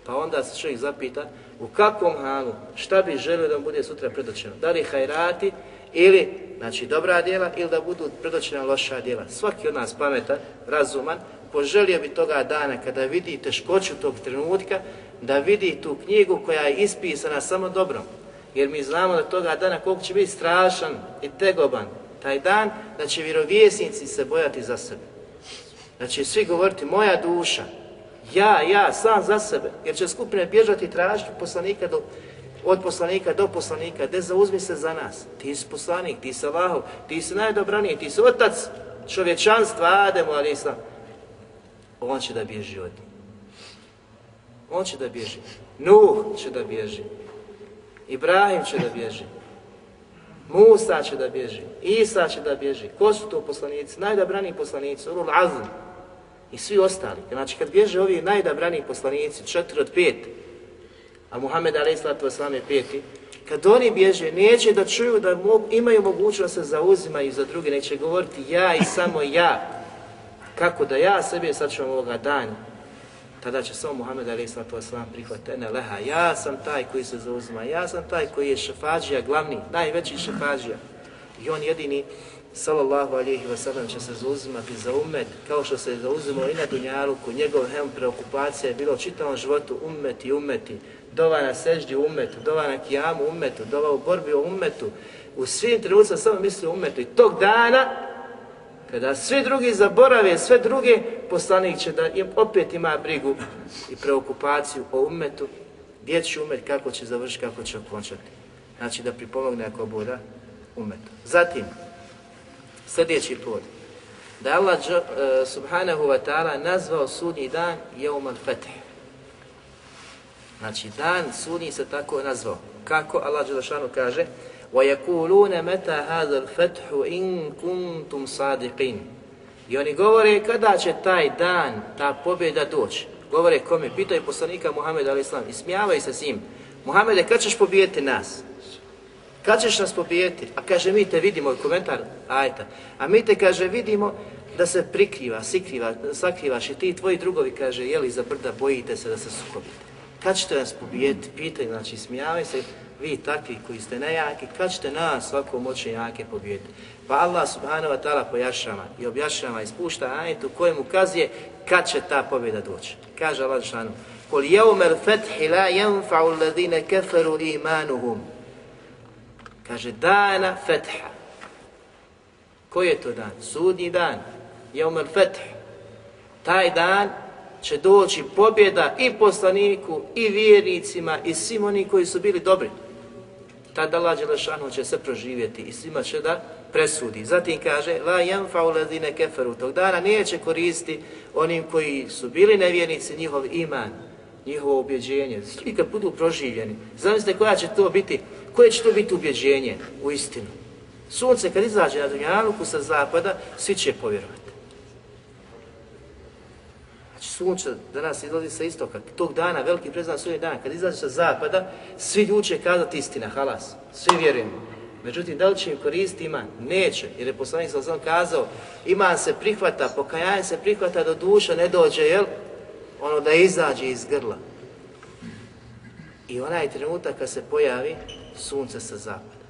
Pa onda se čovjek zapita u kakvom halu, šta bi želio da mu bude sutra predočeno. Da li hajrati ili znači dobra djela ili da budu predočena loša djela. Svaki od nas pametan, razuman, poželio bi toga dana kada vidi teškoću tog trenutka, da vidi tu knjigu koja je ispisana samo dobrom. Jer mi znamo da toga dana koliko će biti strašan i tegoban taj dan, da će vjerovjesnici se bojati za sebe. Da će svi govoriti moja duša, ja, ja, sam za sebe, jer će skupine bježati i tražiti poslanika do, od poslanika do poslanika, gdje zauzmi se za nas. Ti si poslanik, ti si Allahov, ti si najdobraniji, ti si otac čovječanstva, Ademu, ali islam. On će da bježi od njih. On će da bježi. Nuh će da bježi. Ibrahim će da bježi. Musa će da bježi. Isa će da bježi. Ko su to poslanici? Najdobraniji poslanici, Urul Azm. I svi ostali. Znači, kad bježe ovi najdobraniji poslanici, četiri od pet, a Muhammed a.s. je peti, kad oni bježe, neće da čuju da mogu, imaju mogućnost da se zauzimaju za druge, neće govoriti ja i samo ja. Kako da ja sebe sačuvam ovoga dana, tada će samo Muhammed a.s. prihvatiti, ne leha, ja sam taj koji se zauzima, ja sam taj koji je šefađija, glavni, najveći šefađija. I on jedini, sallallahu alihi wasallam, će se zauzimati za umet, kao što se je zauzimao i na Dunjaluku, njegov hem preokupacija je bilo čitavom životu umeti, umeti, dova na seždi umetu, dova na kijamu umetu, dova u borbi o umetu, u svim trenucima samo misli o umetu. I tog dana, kada svi drugi zaborave, sve druge, poslanik će da im opet ima brigu i preokupaciju o umetu, gdje će umet, kako će završiti, kako će okončati. Znači da pripomogne ako bude umetu. Zatim, sljedeći put, da Allah uh, subhanahu wa ta'ala nazvao sudnji dan Jeumal Fetih. Znači, dan sudnji se tako nazvao. Kako? Allah Đelešanu kaže وَيَكُولُونَ مَتَا هَذَا الْفَتْحُ إِن كُنْتُمْ صَادِقِينَ I oni govore kada će taj dan, ta pobjeda doći. Govore kome? Pitaju poslanika Muhammed a.s. i smijavaju se s njim. Muhammede, kad ćeš pobijeti nas? Kad ćeš nas pobijeti? A kaže, mi te vidimo, komentar ajta, a mi te, kaže, vidimo da se prikriva, sikriva, sakrivaš i ti tvoji drugovi, kaže, jeli za brda, bojite se da se sukobite. Kad ćete nas pobijeti? Pitaju, znači, smijavaju se, vi takvi koji ste nejaki, kad ćete nas svako moći jake pobijeti? Pa Allah subhanahu wa ta'ala pojašava i objašnjava i spušta ajet u kojem ukazuje kad će ta pobjeda doći. Kaže Allah šanu, Kul jevmer fethi la jenfa'u ladine keferu imanuhum. Kaže, dana fetha. Koji je to dan? Sudnji dan. Jevmer feth. Taj dan će doći pobjeda i poslaniku, i vjernicima, i svim oni koji su bili dobri. Tada Allah Đelešanu će se proživjeti i svima će da presudi. Zatim kaže, la yanfa'u ladine keferu, tog dana neće koristiti onim koji su bili nevjernici njihov iman, njihovo objeđenje. Svi kad budu proživljeni, zamislite koja će to biti, koje će to biti ubjeđenje u istinu. Sunce kad izađe na Dunjaluku sa zapada, svi će povjerovati. Znači sunce danas izlazi sa istoka, tog dana, veliki preznan svoj dan, kad izađe sa zapada, svi ljudi će kazati istina, halas, svi vjerujemo. Međutim, da li će im koristiti iman? Neće, jer je poslanik sam kazao, iman se prihvata, pokajanje se prihvata do duša ne dođe, jel? Ono da izađe iz grla. I onaj trenutak kad se pojavi sunce sa zapada.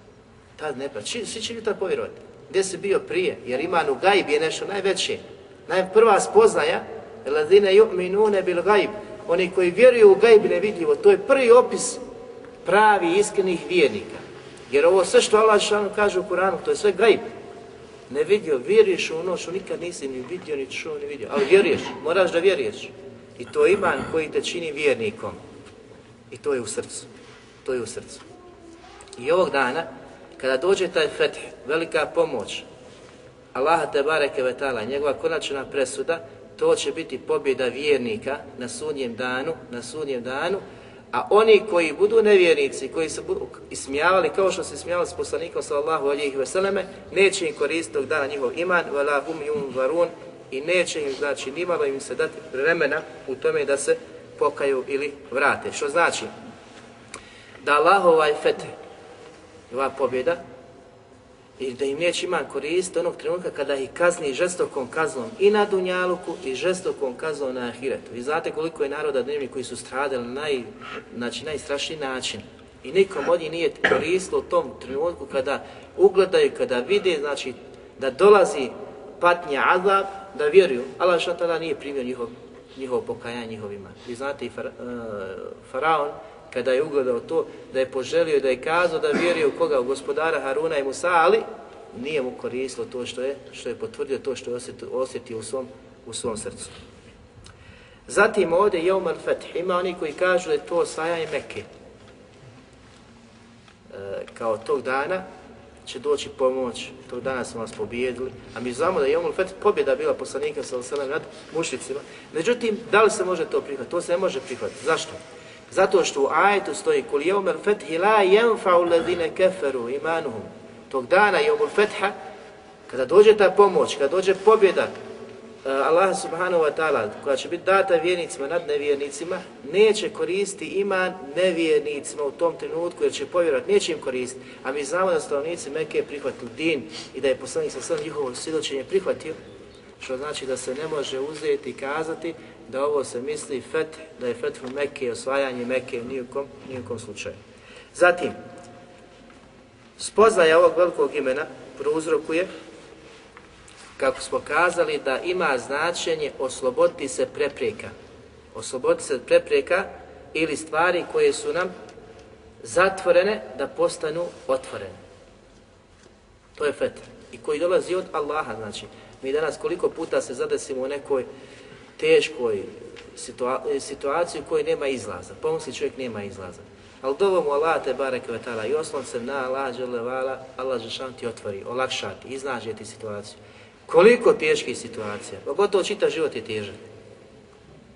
Tad ne pa, svi će ljudi tad povjerovati. Gdje si bio prije? Jer iman u gajb je nešto najveće. Najprva spoznaja, ladine ju'minune bil gajb, oni koji vjeruju u gajb nevidljivo, to je prvi opis pravi iskrenih vjernika. Jer ovo sve što Allah šanu kaže u Kuranu, to je sve gajb. Ne vidio, vjeruješ u ono što nikad nisi ni vidio, ni čuo, ni vidio. Ali vjeruješ, moraš da vjeruješ. I to je iman koji te čini vjernikom. I to je u srcu. To je u srcu. I ovog dana, kada dođe taj feth, velika pomoć, Allaha te bareke vetala, njegova konačna presuda, to će biti pobjeda vjernika na sudnjem danu, na sudnjem danu, a oni koji budu nevjernici, koji se budu ismijavali kao što se ismijavali s poslanikom sallallahu alihi selleme, neće im koristiti tog dana njihov iman, vala hum yum varun, i neće im, znači, nimalo im se dati vremena u tome da se pokaju ili vrate. Što znači? Da Allah ovaj ova pobjeda, i da im neće iman koristiti onog trenutka kada ih kazni žestokom kaznom i na Dunjaluku i žestokom kaznom na Ahiretu. Vi znate koliko je naroda dnevni koji su stradali na naj, znači, najstrašniji način. I nikom od njih nije koristilo u tom trenutku kada ugledaju, kada vide, znači, da dolazi patnja azab, da vjeruju. Allah što tada nije primio njihov, njihov pokajanje, njihov iman. Vi znate i fara, uh, Faraon, kada je ugledao to, da je poželio da je kazao da vjeruje u koga, u gospodara Haruna i Musa, ali nije mu koristilo to što je, što je potvrdio, to što je osjetio, osjetio u, svom, u svom srcu. Zatim ovdje je Umar Feth, ima oni koji kažu da je to osvajanje Mekke. E, kao tog dana će doći pomoć, tog dana smo vas pobijedili, a mi znamo da je Umar Feth pobjeda bila poslanika sa nad mušicima. Međutim, da li se može to prihvatiti? To se ne može prihvatiti. Zašto? Zato što u ajetu stoji kul jeumel fethi la jenfa'u ladine keferu imanuhum. Tog dana jeumel fetha, kada dođe ta pomoć, kada dođe pobjeda eh, Allah subhanahu wa ta'ala, koja će biti data vjernicima nad nevjernicima, neće koristiti iman nevjernicima u tom trenutku, jer će povjerovati, neće im koristiti. A mi znamo da stanovnici Mekke prihvatili din i da je poslanik sa svojom njihovo svjedočenje prihvatio, što znači da se ne može uzeti i kazati da ovo se misli feth, da je fethu Mekke, osvajanje Mekke u nijekom, nijekom slučaju. Zatim, spoznaja ovog velikog imena prouzrokuje, kako smo kazali, da ima značenje osloboditi se prepreka. Osloboditi se prepreka ili stvari koje su nam zatvorene da postanu otvorene. To je fetr. I koji dolazi od Allaha, znači. Mi danas koliko puta se zadesimo u nekoj teškoj situa situaciji u kojoj nema izlaza. Pomisli čovjek nema izlaza. Ali dovo mu Allah te barek vetala i oslon se na Allah dželevala, Allah žešan ti otvori, olakšati, iznađe ti situaciju. Koliko teških situacija, pogotovo čita život je težak.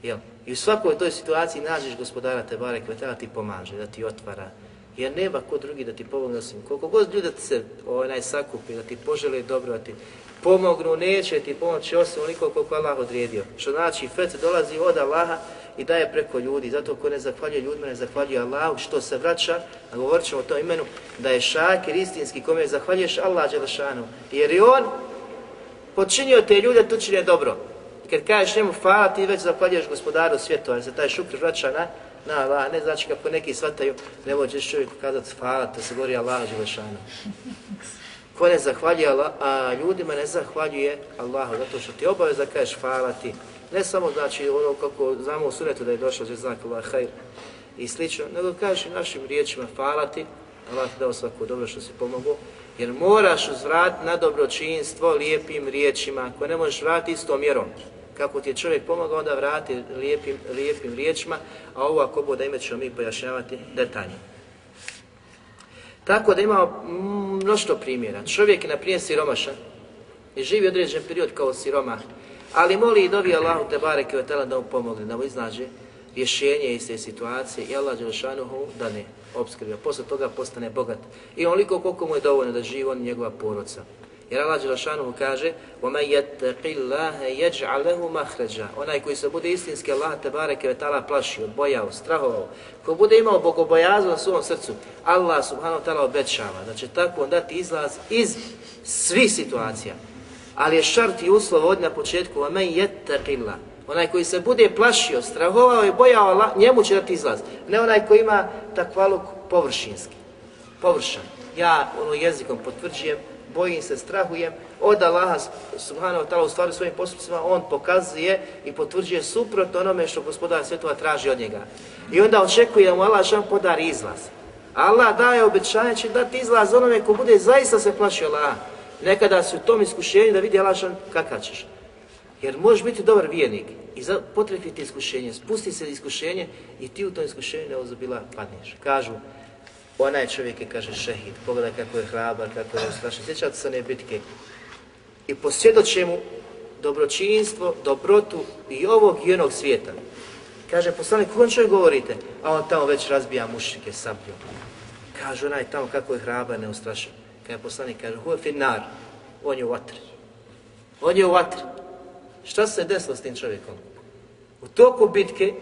Jel? I u svakoj toj situaciji nađeš gospodara te barek vetala ti pomaže, da ti otvara. Jer nema ko drugi da ti pomogne osim. Koliko god ljudi se ovaj, onaj sakupi, da ti požele dobro, da ti pomognu, neće ti pomoći osim onoliko koliko Allah odredio. Što znači, fet dolazi od Allaha i daje preko ljudi. Zato ko ne zahvaljuje ljudima, ne zahvaljuje Allahu, što se vraća, a govorit ćemo o tom imenu, da je šakir istinski kome zahvaljuješ Allah Đelešanu. Jer je on počinio te ljude, tu čine dobro. I kad kažeš njemu hvala, ti već zahvaljuješ gospodaru svjetova, jer se taj šukr vraća na, na Allah. Ne znači kako neki shvataju, ne možeš čovjeku kazati hvala, to se govori Allah Želešanu. Ko ne zahvaljuje Allah, a ljudima ne zahvaljuje Allahu, zato što ti obaveza kažeš hvala ti. Ne samo znači ono kako znamo u suretu da je došlo za Allah hajr i slično, nego kažeš našim riječima hvala ti, Allah ti dao svako dobro što si pomogao, jer moraš uzvratiti na dobročinstvo lijepim riječima, ako ne možeš vratiti istom mjerom. Kako ti je čovjek pomogao, onda vrati lijepim, lijepim riječima, a ovo ako bude ime ćemo mi pojašnjavati detaljno. Tako da imamo mnošto primjera. Čovjek je naprijed primjer siromašan i živi određen period kao siromah, ali moli i dovi Allahu te bareke da mu pomogne, da mu iznađe rješenje iz te situacije i Allah Đelšanuhu da ne obskrbio. Posle toga postane bogat. I onoliko koliko mu je dovoljno da živi on njegova porodca. Jer Allah Đelšanuhu kaže وَمَنْ يَتَّقِ اللَّهَ يَجْعَ لَهُ مَحْرَجًا Onaj koji se bude istinski Allah te bareke vetala plašio, bojao, strahovao, ko bude imao bogobojazu na svom srcu, Allah subhanahu wa ta'ala obećava da će tako on dati izlaz iz svih situacija. Ali je šart i uslov od na početku وَمَنْ يَتَّقِ اللَّهَ Onaj koji se bude plašio, strahovao i bojao Allah, njemu će dati izlaz. Ne onaj koji ima takvaluk površinski, površan. Ja ono jezikom potvrđujem, bojim se, strahujem, od Allaha subhanahu wa ta'ala u stvari svojim postupcima on pokazuje i potvrđuje suprotno onome što gospodar svjetova traži od njega. I onda očekuje da mu Allah šan podari izlaz. Allah daje obećanje će dati izlaz onome ko bude zaista se plašio Allaha. Nekada su u tom iskušenju da vidi Allah šan kakav ćeš. Jer možeš biti dobar vijenik i za potrebiti iskušenje, spusti se iskušenje i ti u tom iskušenju ne ozubila padneš. Kažu, onaj čovjek je, kaže, šehid, pogledaj kako je hrabar, kako je strašan, sjećate se one bitke. I posvjedoče mu dobročinstvo, dobrotu i ovog i onog svijeta. Kaže, poslanik, kojom čovjek govorite? A on tamo već razbija mušike sabljom. Kaže, onaj tamo kako je hrabar, neustrašan. Kaže, poslanik, kaže, huve finar, on je u vatri. On je u vatri. Šta se desilo s tim čovjekom? U toku bitke,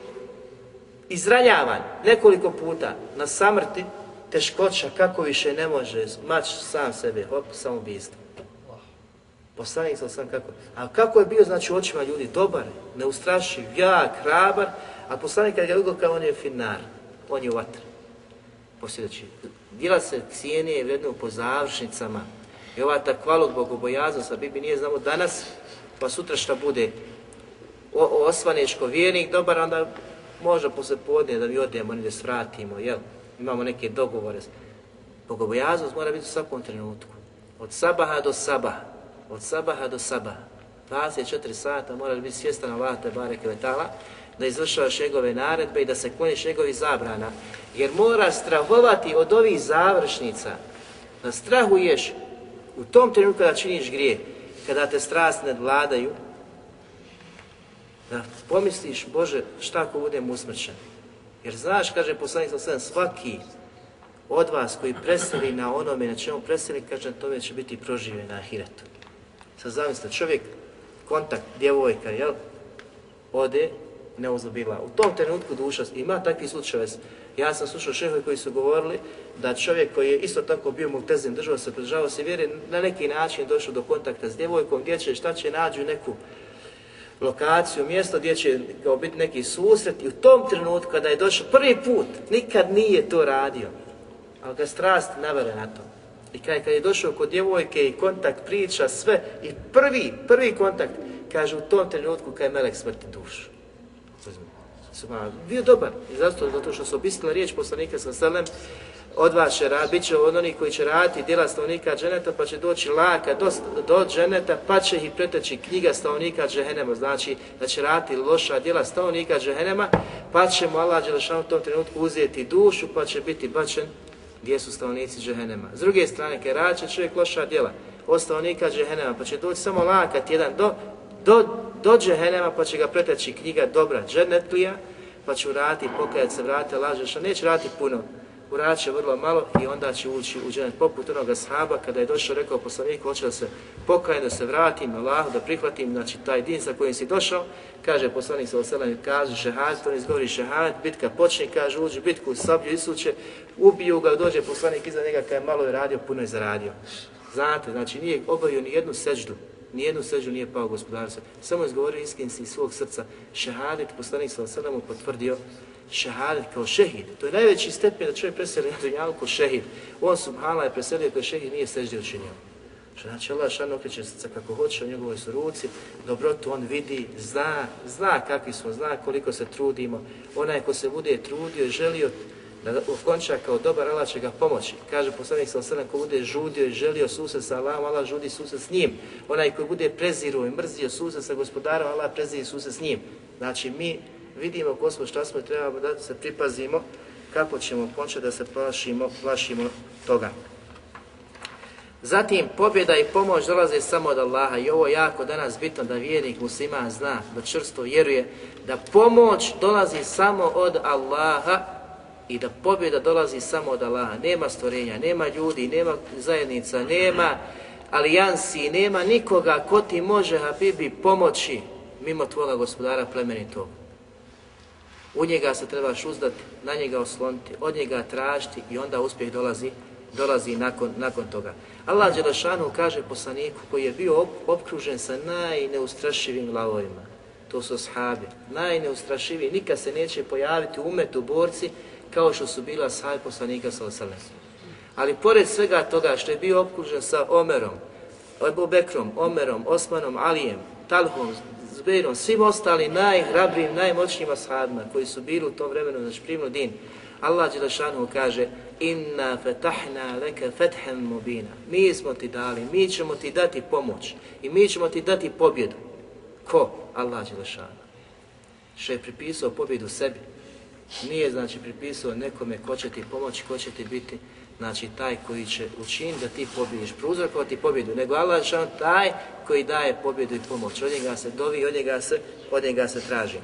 izranjavan nekoliko puta na samrti, teškoća, kako više ne može, mač sam sebe, hop, samobijstvo. Poslanik sam sam kako. A kako je bio, znači, u očima ljudi, dobar, neustrašiv, jak, hrabar, a poslanik kad ga vidio kao on je finar, on je u vatri. Posljedeći, djela se cijene i vrednu po završnicama. I ova takvalog bogobojaznost, a Bibi nije znamo danas, pa sutra šta bude o, osvanečko vjernik, dobar, onda može posle podne da mi odemo, da svratimo, jel? Imamo neke dogovore. Bogobojaznost mora biti u svakom trenutku. Od sabaha do sabaha. Od sabaha do sabaha. 24 sata moraš biti svjestan Allah te bareke vetala, da izvršavaš njegove naredbe i da se kloniš njegovih zabrana. Jer mora strahovati od ovih završnica. Da strahuješ u tom trenutku kada činiš grije kada te strast ne vladaju, da pomisliš, Bože, šta ako budem usmrćen? Jer znaš, kaže poslanik sa sve, svaki od vas koji preseli na onome na čemu preseli, kaže, tome će biti proživljen na ahiretu. Sad zamislite, čovjek, kontakt, djevojka, jel, ode, neuzubila. U tom trenutku duša, ima takvi slučajeve, Ja sam slušao šehove koji su govorili da čovjek koji je isto tako bio multezim, držao se, pridržavao se vjere, na neki način došao do kontakta s djevojkom, gdje će, šta će, nađu neku lokaciju, mjesto gdje će kao biti neki susret i u tom trenutku kada je došao prvi put, nikad nije to radio, ali ga strast navere na to. I kad, kad je došao kod djevojke i kontakt, priča, sve, i prvi, prvi kontakt, kaže u tom trenutku kad je melek smrti dušu. Subhano. Bio dobar. I zato, zato što se opisala riječ poslanika sa selem, od vas će rad, bit će od onih koji će raditi djela stavnika dženeta, pa će doći laka do, do dženeta, pa će ih preteći knjiga stavnika džehenema, znači da će raditi loša djela stavnika džehenema, pa će mu Allah Đelešan u tom trenutku uzeti dušu, pa će biti bačen gdje su stavnici džehenema. S druge strane, kada rad će čovjek loša djela, od stavnika džehenema, pa će doći samo lakat jedan do, do, do džehenema, pa će ga preteći knjiga dobra dženetlija, pa će uraditi, pokajat se, vrate, lažeš, neće raditi puno, uradit će vrlo malo i onda će ući u dženet. Poput onoga sahaba, kada je došao, rekao poslanik, hoće da se pokaje, da se vratim, Allahu, da prihvatim, znači taj din sa kojim si došao, kaže poslanik sa oselam, kaže šehad, to ne izgovori šehad, bitka počne, kaže, uđi bitku u sablju Isuće, ubiju ga, dođe poslanik iza njega, kada je malo je radio, puno je zaradio. Znate, znači nije obavio ni jednu seđdu, nijednu seđu nije pao gospodarstvo. Samo je izgovorio iskinski iz svog srca. Šehadet, poslanik sa mu potvrdio, šehadet kao šehid. To je najveći stepen da čovjek preseli na dunjalu kao šehid. On subhala je preselio kao šehid, nije seždi učinio. Što znači Allah šan okreće srca kako hoće u njegovoj su ruci, dobrotu on vidi, zna, zna kakvi smo, zna koliko se trudimo. Onaj ko se bude trudio i želio da okonča kao dobar Allah će ga pomoći. Kaže poslanik sa osrna, ko bude žudio i želio susret sa Allahom, Allah žudi susret s njim. Onaj ko bude preziruo i mrzio susret sa gospodarom, Allah preziri susret s njim. Znači mi vidimo ko smo, šta smo i trebamo da se pripazimo kako ćemo početi da se plašimo, plašimo toga. Zatim, pobjeda i pomoć dolaze samo od Allaha i ovo je jako danas bitno da vjernik muslima zna, da čvrsto vjeruje, da pomoć dolazi samo od Allaha i da pobjeda dolazi samo od Allaha. Nema stvorenja, nema ljudi, nema zajednica, nema alijansi, nema nikoga ko ti može, Habibi, pomoći mimo tvoga gospodara plemenitog. U njega se trebaš uzdati, na njega osloniti, od njega tražiti i onda uspjeh dolazi dolazi nakon, nakon toga. Allah Đelešanu kaže poslaniku koji je bio opkružen sa najneustrašivim lavovima. To su sahabi. Najneustrašiviji. Nikad se neće pojaviti u umetu borci kao što su bila sahabi poslanika sa Ali pored svega toga što je bio opkružen sa Omerom, Ebu Bekrom, Omerom, Osmanom, Alijem, Talhom, Zubeirom, svim ostalim najhrabrijim, najmoćnijima ashabima koji su bili u tom vremenu, znači primno din, Allah Đelešanu kaže Inna fetahna leke fethem mubina. Mi smo ti dali, mi ćemo ti dati pomoć i mi ćemo ti dati pobjedu. Ko? Allah Đelešanu. Što je pripisao pobjedu sebi. Nije znači pripisao nekome ko će ti pomoći, ko će ti biti znači taj koji će učiniti da ti pobjediš, prouzrokovati pobjedu, nego Allah Đelešanu taj koji daje pobjedu i pomoć. Od njega se dovi, od njega se, od njega se traži.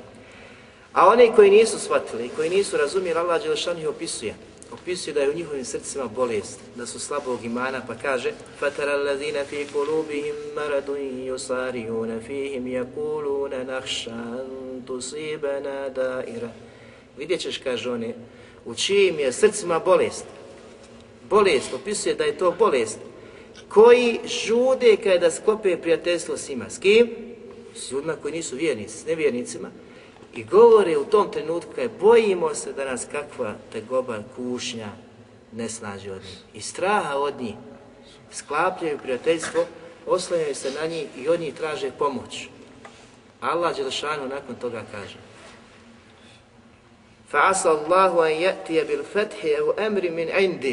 A oni koji nisu shvatili, koji nisu razumijeli, Allah Đelešan ih opisuje. Opisuje da je u njihovim srcima bolest, da su slabog imana, pa kaže فَتَرَ الَّذِينَ فِي قُلُوبِهِمْ مَرَدٌ يُسَارِيُونَ فِيهِمْ يَقُولُونَ نَخْشَانْ تُصِيبَنَا دَائِرَ Vidjet ćeš, kaže oni, u čijim je srcima bolest. Bolest, opisuje da je to bolest. Koji žude kada skope prijateljstvo s ima. S kim? S ljudima koji nisu vjernici, s nevjernicima i govore u tom trenutku kad bojimo se da nas kakva tegoba kušnja ne snađe od njih. I straha od njih sklapljaju prijateljstvo, oslanjaju se na njih i od njih traže pomoć. Allah Đelšanu nakon toga kaže فَعَسَ اللَّهُ أَنْ يَأْتِيَ بِالْفَتْحِ اَوْ أَمْرِ مِنْ عِنْدِ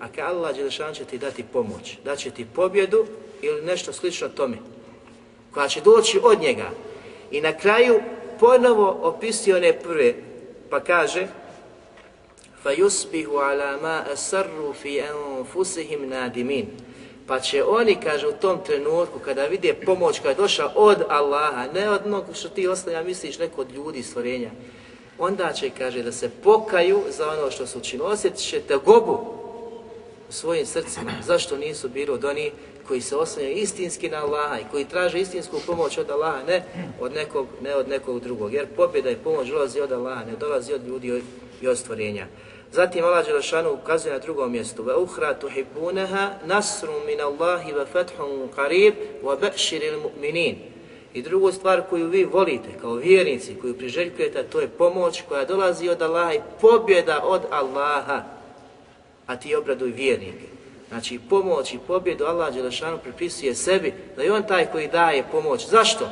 A ka Allah Đelšan će ti dati pomoć, daće ti pobjedu ili nešto slično tome, koja će doći od njega. I na kraju ponovo opisuje one prve, pa kaže فَيُسْبِهُ عَلَى مَا أَسَرُّ فِي أَنفُسِهِمْ نَادِمِينَ Pa će oni, kaže, u tom trenutku, kada vide pomoć koja je došla od Allaha, ne od onog što ti ostavlja, misliš neko od ljudi stvorenja, onda će, kaže, da se pokaju za ono što su učinili. Osjetit ćete gobu u svojim srcima. Zašto nisu bili od onih koji se oslanjaju istinski na Allaha i koji traže istinsku pomoć od Allaha, ne od nekog, ne od nekog drugog. Jer pobjeda i pomoć dolazi od Allaha, ne dolazi od ljudi i od stvorenja. Zatim Allah Đelešanu ukazuje na drugom mjestu Ve uhra tuhibbunaha nasrum min Allahi wa fathun qarib wa ba'shiril mu'minin. I drugu stvar koju vi volite kao vjernici, koju priželjkujete, to je pomoć koja dolazi od Allaha i pobjeda od Allaha. A ti obraduj vjernike. Znači pomoć i pobjedu Allah Đelešanu pripisuje sebi, da je on taj koji daje pomoć. Zašto?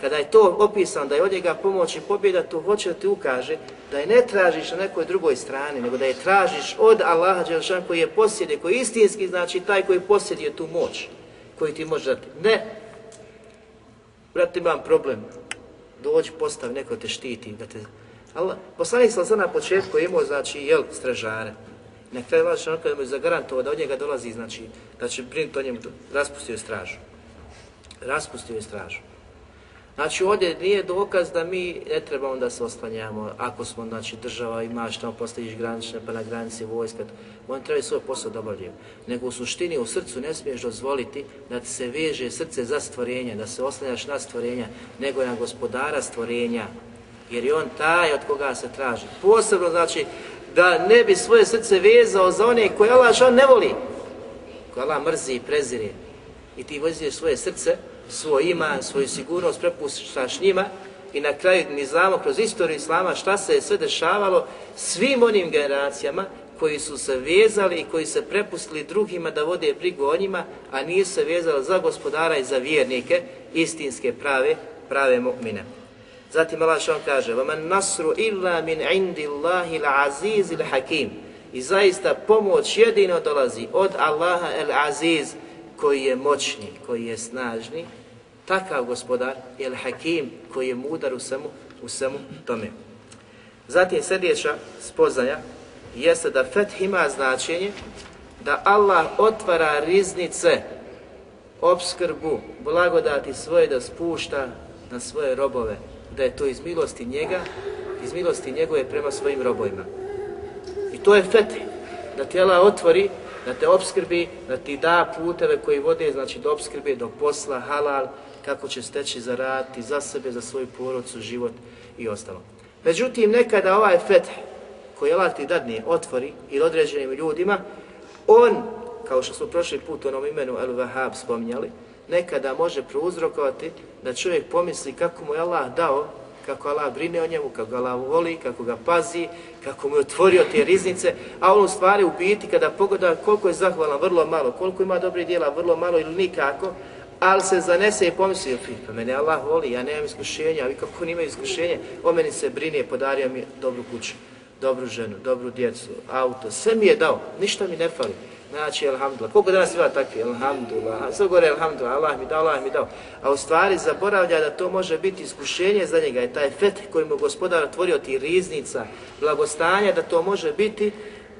Kada je to opisano da je od njega pomoć i pobjeda, to hoće da ti ukaže da je ne tražiš na nekoj drugoj strani, nego da je tražiš od Allaha Đelešanu koji je posjede, koji je istinski, znači taj koji posjedio tu moć, koji ti može dati. Ne, brate, imam problem, dođi, postavi, neko te štiti, da te... Allah, poslanik sam na početku imao, znači, jel, stražare, na kraju Allah što kada mu je zagarantovao da od njega dolazi, znači da će brinuti o njemu, raspustio je stražu. Raspustio je stražu. Znači ovdje nije dokaz da mi ne trebamo da se oslanjamo ako smo znači, država ima što tamo postaviš granične pa na granici vojska, oni trebaju svoj posao da obavljaju. Nego u suštini u srcu ne smiješ dozvoliti da ti se veže srce za stvorenje, da se oslanjaš na stvorenja, nego na gospodara stvorenja. Jer je on taj od koga se traži. Posebno znači da ne bi svoje srce vezao za one koje Allah žal ne voli, koje Allah mrzi i prezire. I ti voziš svoje srce, svoj iman, svoju sigurnost, prepuštaš njima i na kraju mi znamo kroz istoriju Islama šta se je sve dešavalo svim onim generacijama koji su se vezali i koji se prepustili drugima da vode brigu o njima, a nisu se vezali za gospodara i za vjernike, istinske prave, prave mu'mine. Zatim Allah što kaže وَمَنْ نَصْرُ إِلَّا مِنْ عِنْدِ اللَّهِ الْعَزِيزِ الْحَكِيمِ I zaista pomoć jedino dolazi od Allaha el-Aziz koji je moćni, koji je snažni, takav gospodar je el-Hakim koji je mudar u svemu, u svemu tome. Zatim sljedeća spoznaja jeste da feth ima značenje da Allah otvara riznice, obskrbu, blagodati svoje da spušta na svoje robove, da je to iz milosti njega, iz milosti njegove prema svojim robovima. I to je fetih, da ti Allah otvori, da te obskrbi, da ti da puteve koji vode, znači do obskrbe, do posla, halal, kako će steći zaraditi za sebe, za svoju porodcu, život i ostalo. Međutim, nekada ovaj fetih koji Allah ti dadne, otvori ili određenim ljudima, on, kao što smo prošli put u onom imenu El-Wahab spominjali, nekada može prouzrokovati da čovjek pomisli kako mu je Allah dao, kako Allah brine o njemu, kako ga Allah voli, kako ga pazi, kako mu je otvorio te riznice, a on u stvari u biti kada pogoda koliko je zahvalan, vrlo malo, koliko ima dobrih dijela, vrlo malo ili nikako, ali se zanese i pomisli, pa mene Allah voli, ja nemam iskušenja, a vi kako nima iskušenje, o meni se brine, podario mi dobru kuću, dobru ženu, dobru djecu, auto, sve mi je dao, ništa mi ne fali. Znači, alhamdulillah. Koliko danas ima takvi? Alhamdulillah. Sve gore, alhamdulillah. Allah mi dao, Allah mi dao. A u stvari zaboravlja da to može biti iskušenje za njega. Je taj fet koji mu gospodar otvorio ti riznica, blagostanja, da to može biti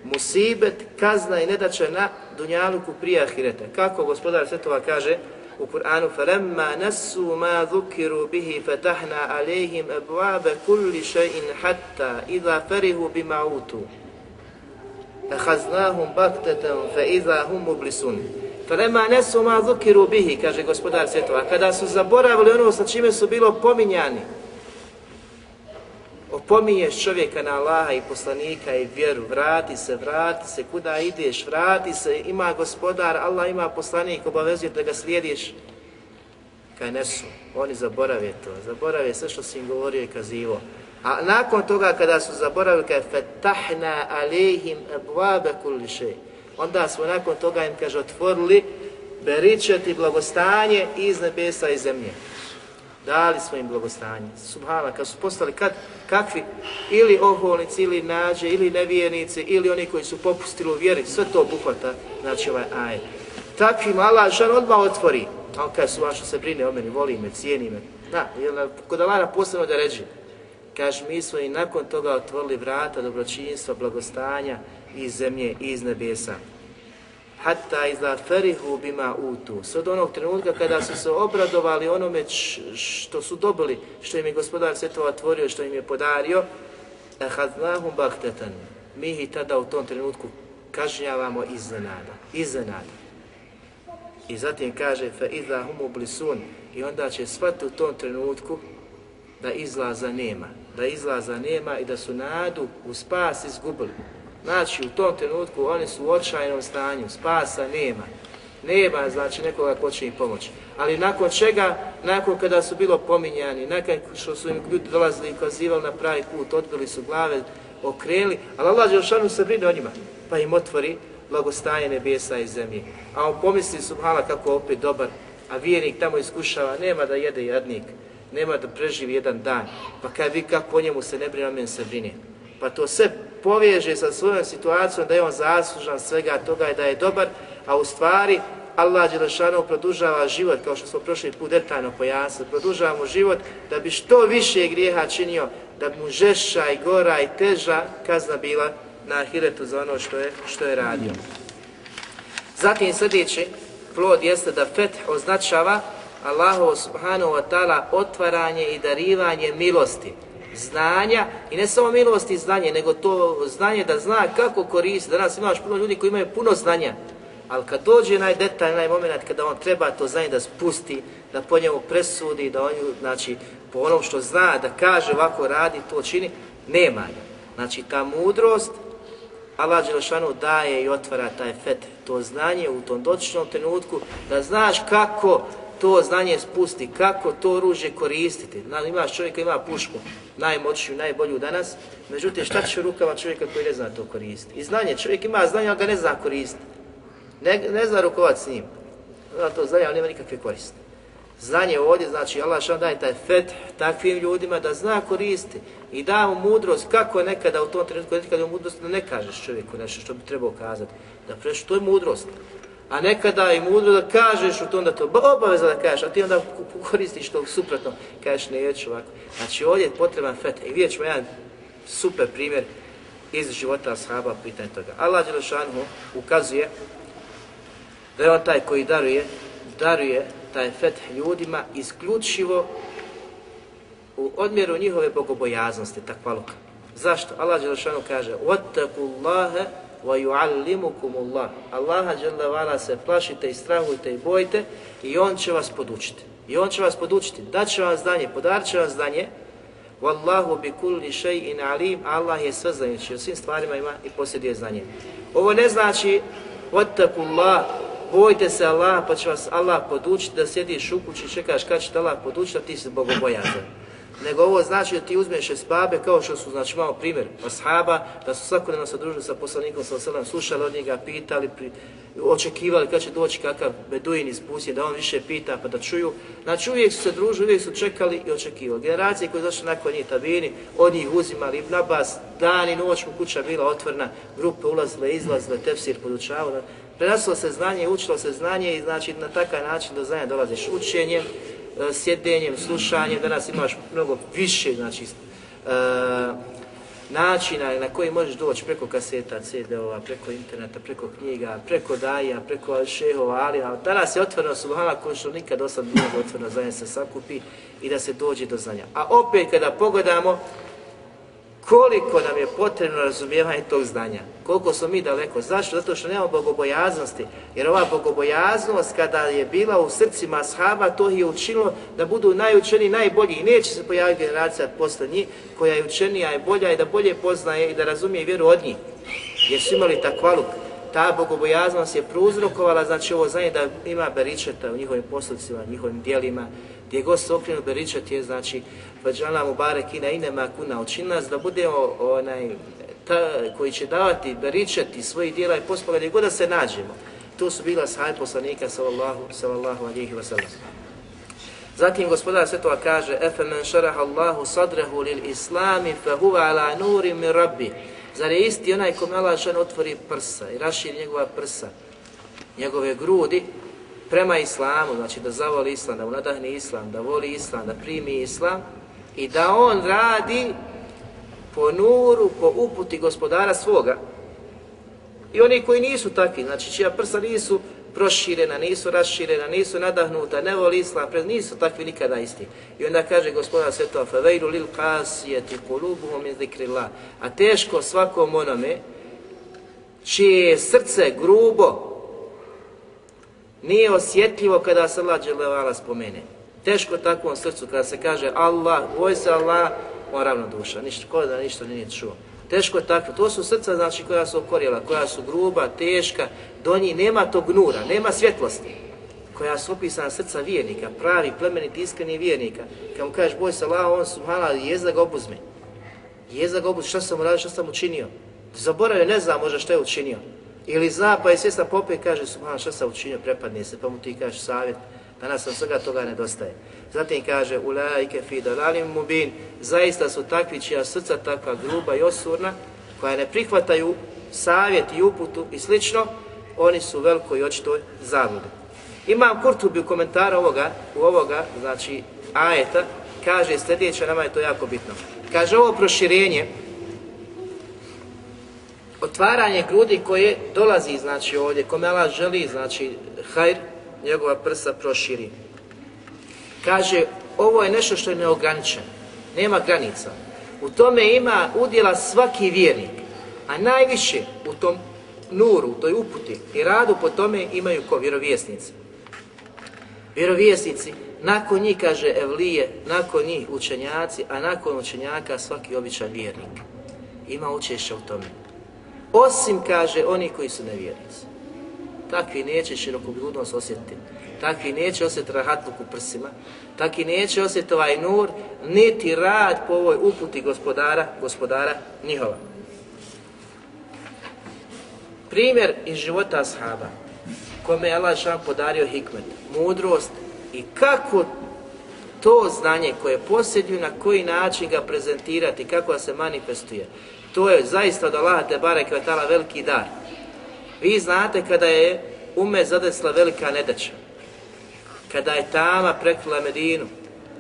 musibet, kazna i nedaća na dunjaluku prije ahireta. Kako gospodar svetova kaže u Kur'anu فَلَمَّا نَسُوا مَا ذُكِرُوا بِهِ فَتَحْنَا عَلَيْهِمْ أَبْوَابَ كُلِّ شَيْءٍ حَتَّى إِذَا فَرِهُوا بِمَا أُوتُوا فَحَزْنَاهُمْ بَغْتَةً فَإِذَا هُمْ مُبْلِسُونَ فَلَمَّا نَسُوا مَا ذُكِرُوا بِهِ kaže gospodar svjetova, kada su zaboravili ono sa čime su bilo pominjani, opominješ čovjeka na Allaha i poslanika i vjeru, vrati se, vrati se, kuda ideš, vrati se, ima gospodar, Allah ima poslanik, obavezuje da ga slijediš. Kaj ne su, oni zaborave to, zaborave sve što si im govorio i kazivo. A nakon toga kada su zaboravili, kaj fetahna alehim ebuabe kulliše, onda smo nakon toga im, kaže, otvorili beričeti blagostanje iz nebesa i zemlje dali smo im blagostanje. Subhala, kad su postali kad, kakvi, ili oholnici, ili nađe, ili nevjernici, ili oni koji su popustili u vjeri, sve to obuhvata, znači ovaj aj. Takvi mala žan odmah otvori, a on kaže, suvašno se brine o meni, voli me, cijeni me. Da, jel, kod Alana posebno da ređe. Kaže, mi smo i nakon toga otvorili vrata dobročinstva, blagostanja iz zemlje, iz nebesa hatta izla ferihu bima utu. Sve od onog trenutka kada su se obradovali onome što su dobili, što im je gospodar svetova otvorio, što im je podario, ehadnahum bahtetan. Mi ih tada u tom trenutku kažnjavamo iznenada. Iznenada. I zatim kaže fa idha hum blisun i onda će shvatiti u tom trenutku da izlaza nema, da izlaza nema i da su nadu u spas izgubili. Znači, u tom trenutku oni su u očajnom stanju, spasa nema. Nema, znači, nekoga ko će im pomoći. Ali nakon čega, nakon kada su bilo pominjani, nakon što su im ljudi dolazili i kazivali na pravi put, odbili su glave, okreli, ali Allah Đelšanu se brine o njima, pa im otvori blagostanje nebesa i zemlje. A on pomisli, subhala, kako opet dobar, a vjernik tamo iskušava, nema da jede jadnik, nema da preživi jedan dan, pa kaj vi kako o njemu se ne brine, a men se brine. Pa to sve poveže sa svojom situacijom da je on zaslužan svega toga i da je dobar, a u stvari Allah Đelešanov produžava život, kao što smo prošli put detaljno pojasnili, produžava mu život da bi što više grijeha činio, da bi mu žešća i gora i teža kazna bila na ahiretu za ono što je, što je radio. Zatim sljedeći plod jeste da feth označava Allahovo subhanahu wa ta'ala otvaranje i darivanje milosti znanja i ne samo milosti i znanje, nego to znanje da zna kako koristi. Danas imaš puno ljudi koji imaju puno znanja, ali kad dođe onaj detalj, onaj moment kada on treba to znanje da spusti, da po njemu presudi, da on, znači, po onom što zna, da kaže ovako radi, to čini, nema ga. Znači, ta mudrost, Allah Đelešanu daje i otvara taj fet, to znanje u tom dotičnom trenutku, da znaš kako to znanje spusti, kako to oružje koristiti. Znači, imaš čovjeka, ima pušku, najmoćniju, najbolju danas, međutim šta će rukava čovjeka koji ne zna to koristiti? I znanje, čovjek ima znanje, ali ga ne zna koristiti. Ne, ne zna rukovat s njim. Zna to znanje, ali nema nikakve koriste. Znanje ovdje, znači Allah što daje taj fet takvim ljudima da zna koristiti i da mu mudrost, kako nekada u tom trenutku, nekada je mudrost da ne kažeš čovjeku nešto što bi trebao kazati, da preš, to je mudrost A nekada i mudro da kažeš u tom da to obaveza da kažeš, a ti onda koristiš to suprotno, kažeš neću ovako. Znači ovdje je potreban fet i vidjet ćemo jedan super primjer iz života ashaba pitanje toga. Allah Đelešanu ukazuje da je on taj koji daruje, daruje taj fet ljudima isključivo u odmjeru njihove bogobojaznosti, takvaluka. Zašto? Allah Đelešanu kaže وَتَّقُوا اللَّهَ وَيُعَلِّمُكُمُ اللَّهُ Allaha Đelevala se plašite i strahujte i bojite i On će vas podučiti. I On će vas podučiti, daće vam znanje, podarit će vam znanje Wallahu bi kulli shay'in alim, Allah je sve znajući, o svim stvarima ima i posjeduje znanje. Ovo ne znači Allah, bojte se Allah, pa će vas Allah podučiti da sjediš u kući i čekaš kad će te Allah podučiti, a ti si bogobojazan nego ovo znači da ti uzmeš esbabe kao što su, znači malo primjer ashaba, da su svakodnevno se družili sa poslanikom sa selam, slušali od njega, pitali, pri, očekivali kad će doći kakav beduin iz Busije, da on više pita pa da čuju. Znači uvijek su se družili, uvijek su čekali i očekivali. Generacije koje su nakon njih tabini, od njih uzimali Ibn Abbas, dan i noć mu kuća bila otvorna, grupe ulazile, izlazile, tefsir podučavali. Prenosilo se znanje, učilo se znanje i znači na takav način do znanja dolaziš učenjem, E, sjedenjem, slušanjem, danas imaš mnogo više znači, e, načina na koji možeš doći preko kaseta, CD-ova, preko interneta, preko knjiga, preko daja, preko šehova, ali danas je otvoreno subhana koji što nikad do sad nije otvoreno znanje se sakupi i da se dođe do znanja. A opet kada pogledamo, koliko nam je potrebno razumijevanje tog znanja, koliko smo mi daleko. Zašto? Zato što nemamo bogobojaznosti, jer ova bogobojaznost kada je bila u srcima shaba, to je učinilo da budu najučeniji, najbolji i neće se pojaviti generacija posle njih koja je učenija i bolja i da bolje poznaje i da razumije vjeru od njih, jer su imali takvaluk. Ta bogobojaznost je prouzrokovala, znači ovo znanje da ima beričeta u njihovim posljedicima, njihovim dijelima, gdje god se okrenu beričet je, znači, vađala mu barek ina inema kuna, učini nas da budemo onaj, ta, koji će davati, beričati svoji dijela i poslova gdje god da se nađemo. To su bila sahaj poslanika sallallahu, sallallahu alihi wa sallam. Zatim gospodar svetova kaže Efe men šaraha Allahu sadrehu lil islami fe huva ala nuri mi rabbi. Zar je isti onaj kome Allah otvori prsa i raširi njegova prsa, njegove grudi, prema islamu, znači da zavoli islam, da mu nadahne islam, da voli islam, da primi islam i da on radi po nuru, po uputi gospodara svoga. I oni koji nisu takvi, znači čija prsa nisu proširena, nisu raširena, nisu nadahnuta, ne voli islam, nisu takvi nikada isti. I onda kaže gospodar svetova, فَوَيْلُ لِلْقَاسِيَةِ قُلُوبُهُمْ مِنْ ذِكْرِ اللَّهِ A teško svakom onome čije srce grubo nije osjetljivo kada se Allah dželevala spomene. Teško takvom srcu kada se kaže Allah, boj se Allah, on ravno duša, ništa, ko da ništa nije čuo. Teško je takvo, to su srca znači koja su okorjela, koja su gruba, teška, do njih nema tog gnura, nema svjetlosti koja su opisana srca vjernika, pravi, plemeniti, iskreni vjernika. Kad mu kažeš boj se Allah, on su hala jezda ga obuzme. Jezda ga obuzme, šta sam uradio, šta sam učinio. Zaboravio, ne zna možda šta je učinio. Ili zna pa je svjesna pope i kaže Subhana šta sam učinio, prepadne se, pa mu ti kažeš savjet, danas sam svega toga nedostaje. Zatim kaže Ulajke fi dalalim mubin, zaista su takvi čija srca takva gruba i osurna, koja ne prihvataju savjet i uputu i slično, oni su veliko i očito zabude. Imam Kurtubi u komentaru ovoga, u ovoga, znači ajeta, kaže sljedeće, nama je to jako bitno. Kaže ovo proširenje, otvaranje grudi koje dolazi znači ovdje, kome Allah želi, znači hajr, njegova prsa proširi. Kaže, ovo je nešto što je neograničeno, nema granica. U tome ima udjela svaki vjernik, a najviše u tom nuru, u toj uputi i radu po tome imaju ko vjerovjesnici. Vjerovjesnici, nakon njih, kaže Evlije, nakon njih učenjaci, a nakon učenjaka svaki običan vjernik. Ima učešća u tome. Osim, kaže, oni koji su nevjernici. Takvi neće širokogludnost osjetiti. takvi neće osjetiti rahatluk u prsima, takvi neće osjetiti ovaj nur, niti rad po ovoj uputi gospodara, gospodara njihova. Primjer iz života ashaba, kome je Allah šan podario hikmet, mudrost i kako to znanje koje posjeduju, na koji način ga prezentirati, kako se manifestuje. To je zaista od Allaha te barek vetala veliki dar. Vi znate kada je ume zadesla velika nedaća, kada je tama prekrila Medinu,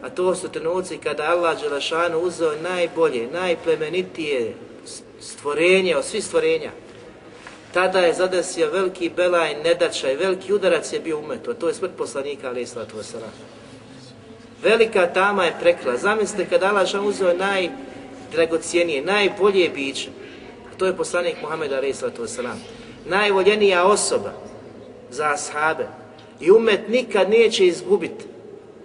a to su trenuci kada Allah Đelešanu uzeo najbolje, najplemenitije stvorenje od svih stvorenja, tada je zadesio veliki belaj nedačaj, veliki udarac je bio umeto, to je smrt poslanika, ali islatu. Velika tama je prekrila. Zamislite kada Allah Đelešanu uzeo naj najdragocijenije, najbolje biće, a to je poslanik Muhammed, ali islatu wasalam. Najvoljenija osoba za ashabe, I umet nikad neće izgubiti.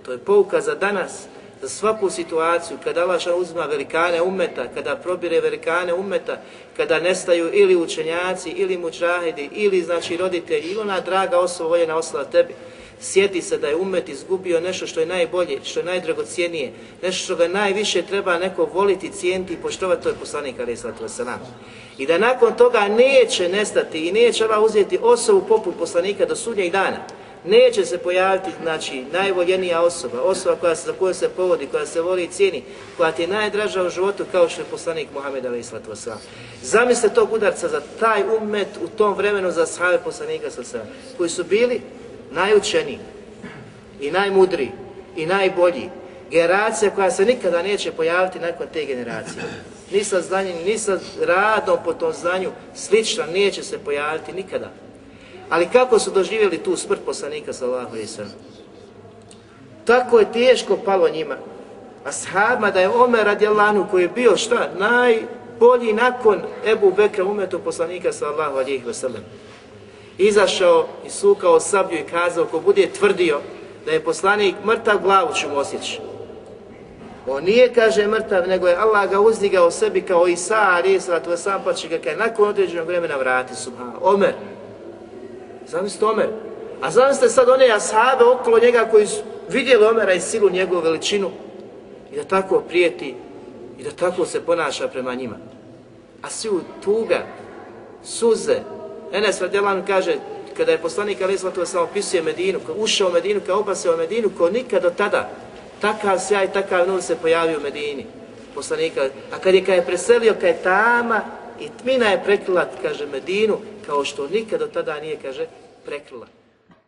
To je pouka za danas, za svaku situaciju, kada Allah uzma velikane umeta, kada probire velikane umeta, kada nestaju ili učenjaci, ili mučahidi, ili znači roditelji, ili ona draga osoba voljena osoba tebi. Sjeti se da je umet izgubio nešto što je najbolje, što je najdragocijenije, nešto što ga najviše treba neko voliti, cijeniti i poštovati, to je poslanik Ali Islatu Veselam. I da nakon toga neće nestati i neće Allah uzeti osobu poput poslanika do sudnjeg dana neće se pojaviti, znači, najvoljenija osoba, osoba koja se, za koju se povodi, koja se voli i cijeni, koja ti je najdraža u životu, kao što je poslanik Muhammed Ali Islatu Veselam. Zamislite tog udarca za taj umet u tom vremenu za sahave poslanika Vasram, koji su bili najučeniji i najmudriji i najbolji, generacija koja se nikada neće pojaviti nakon te generacije. Ni sa znanjem, ni sa radom po tom znanju, slična neće se pojaviti nikada. Ali kako su doživjeli tu smrt poslanika sallahu i sallam? Tako je teško palo njima. A sahabima da je Omer radijalanu koji je bio šta? Najbolji nakon Ebu Bekra umetu poslanika sallahu alaihi sallam. Izašao i sukao sablju i kazao ko bude tvrdio da je poslanik mrtav glavu ću mu osjeći. On nije, kaže, mrtav, nego je Allah ga uzdigao sebi kao Isa, ali je sam, pa će ga kaj nakon određenog vremena vrati, subhano. Omer, Zamislite Omer. A zamislite sad one ashabe okolo njega koji su vidjeli Omera i silu njegovu veličinu i da tako prijeti i da tako se ponaša prema njima. A svi u tuga, suze. Enes Radjelan kaže, kada je poslanik Ali Islatu samo opisuje Medinu, ko ušao u Medinu, kao opaseo Medinu, ko nikad do tada, takav sjaj, takav nul se pojavio u Medini. Poslanika, a kad je, kad je preselio, kad je tama i tmina je prekrila, kaže, Medinu, kao što nikad do tada nije, kaže, prekrila.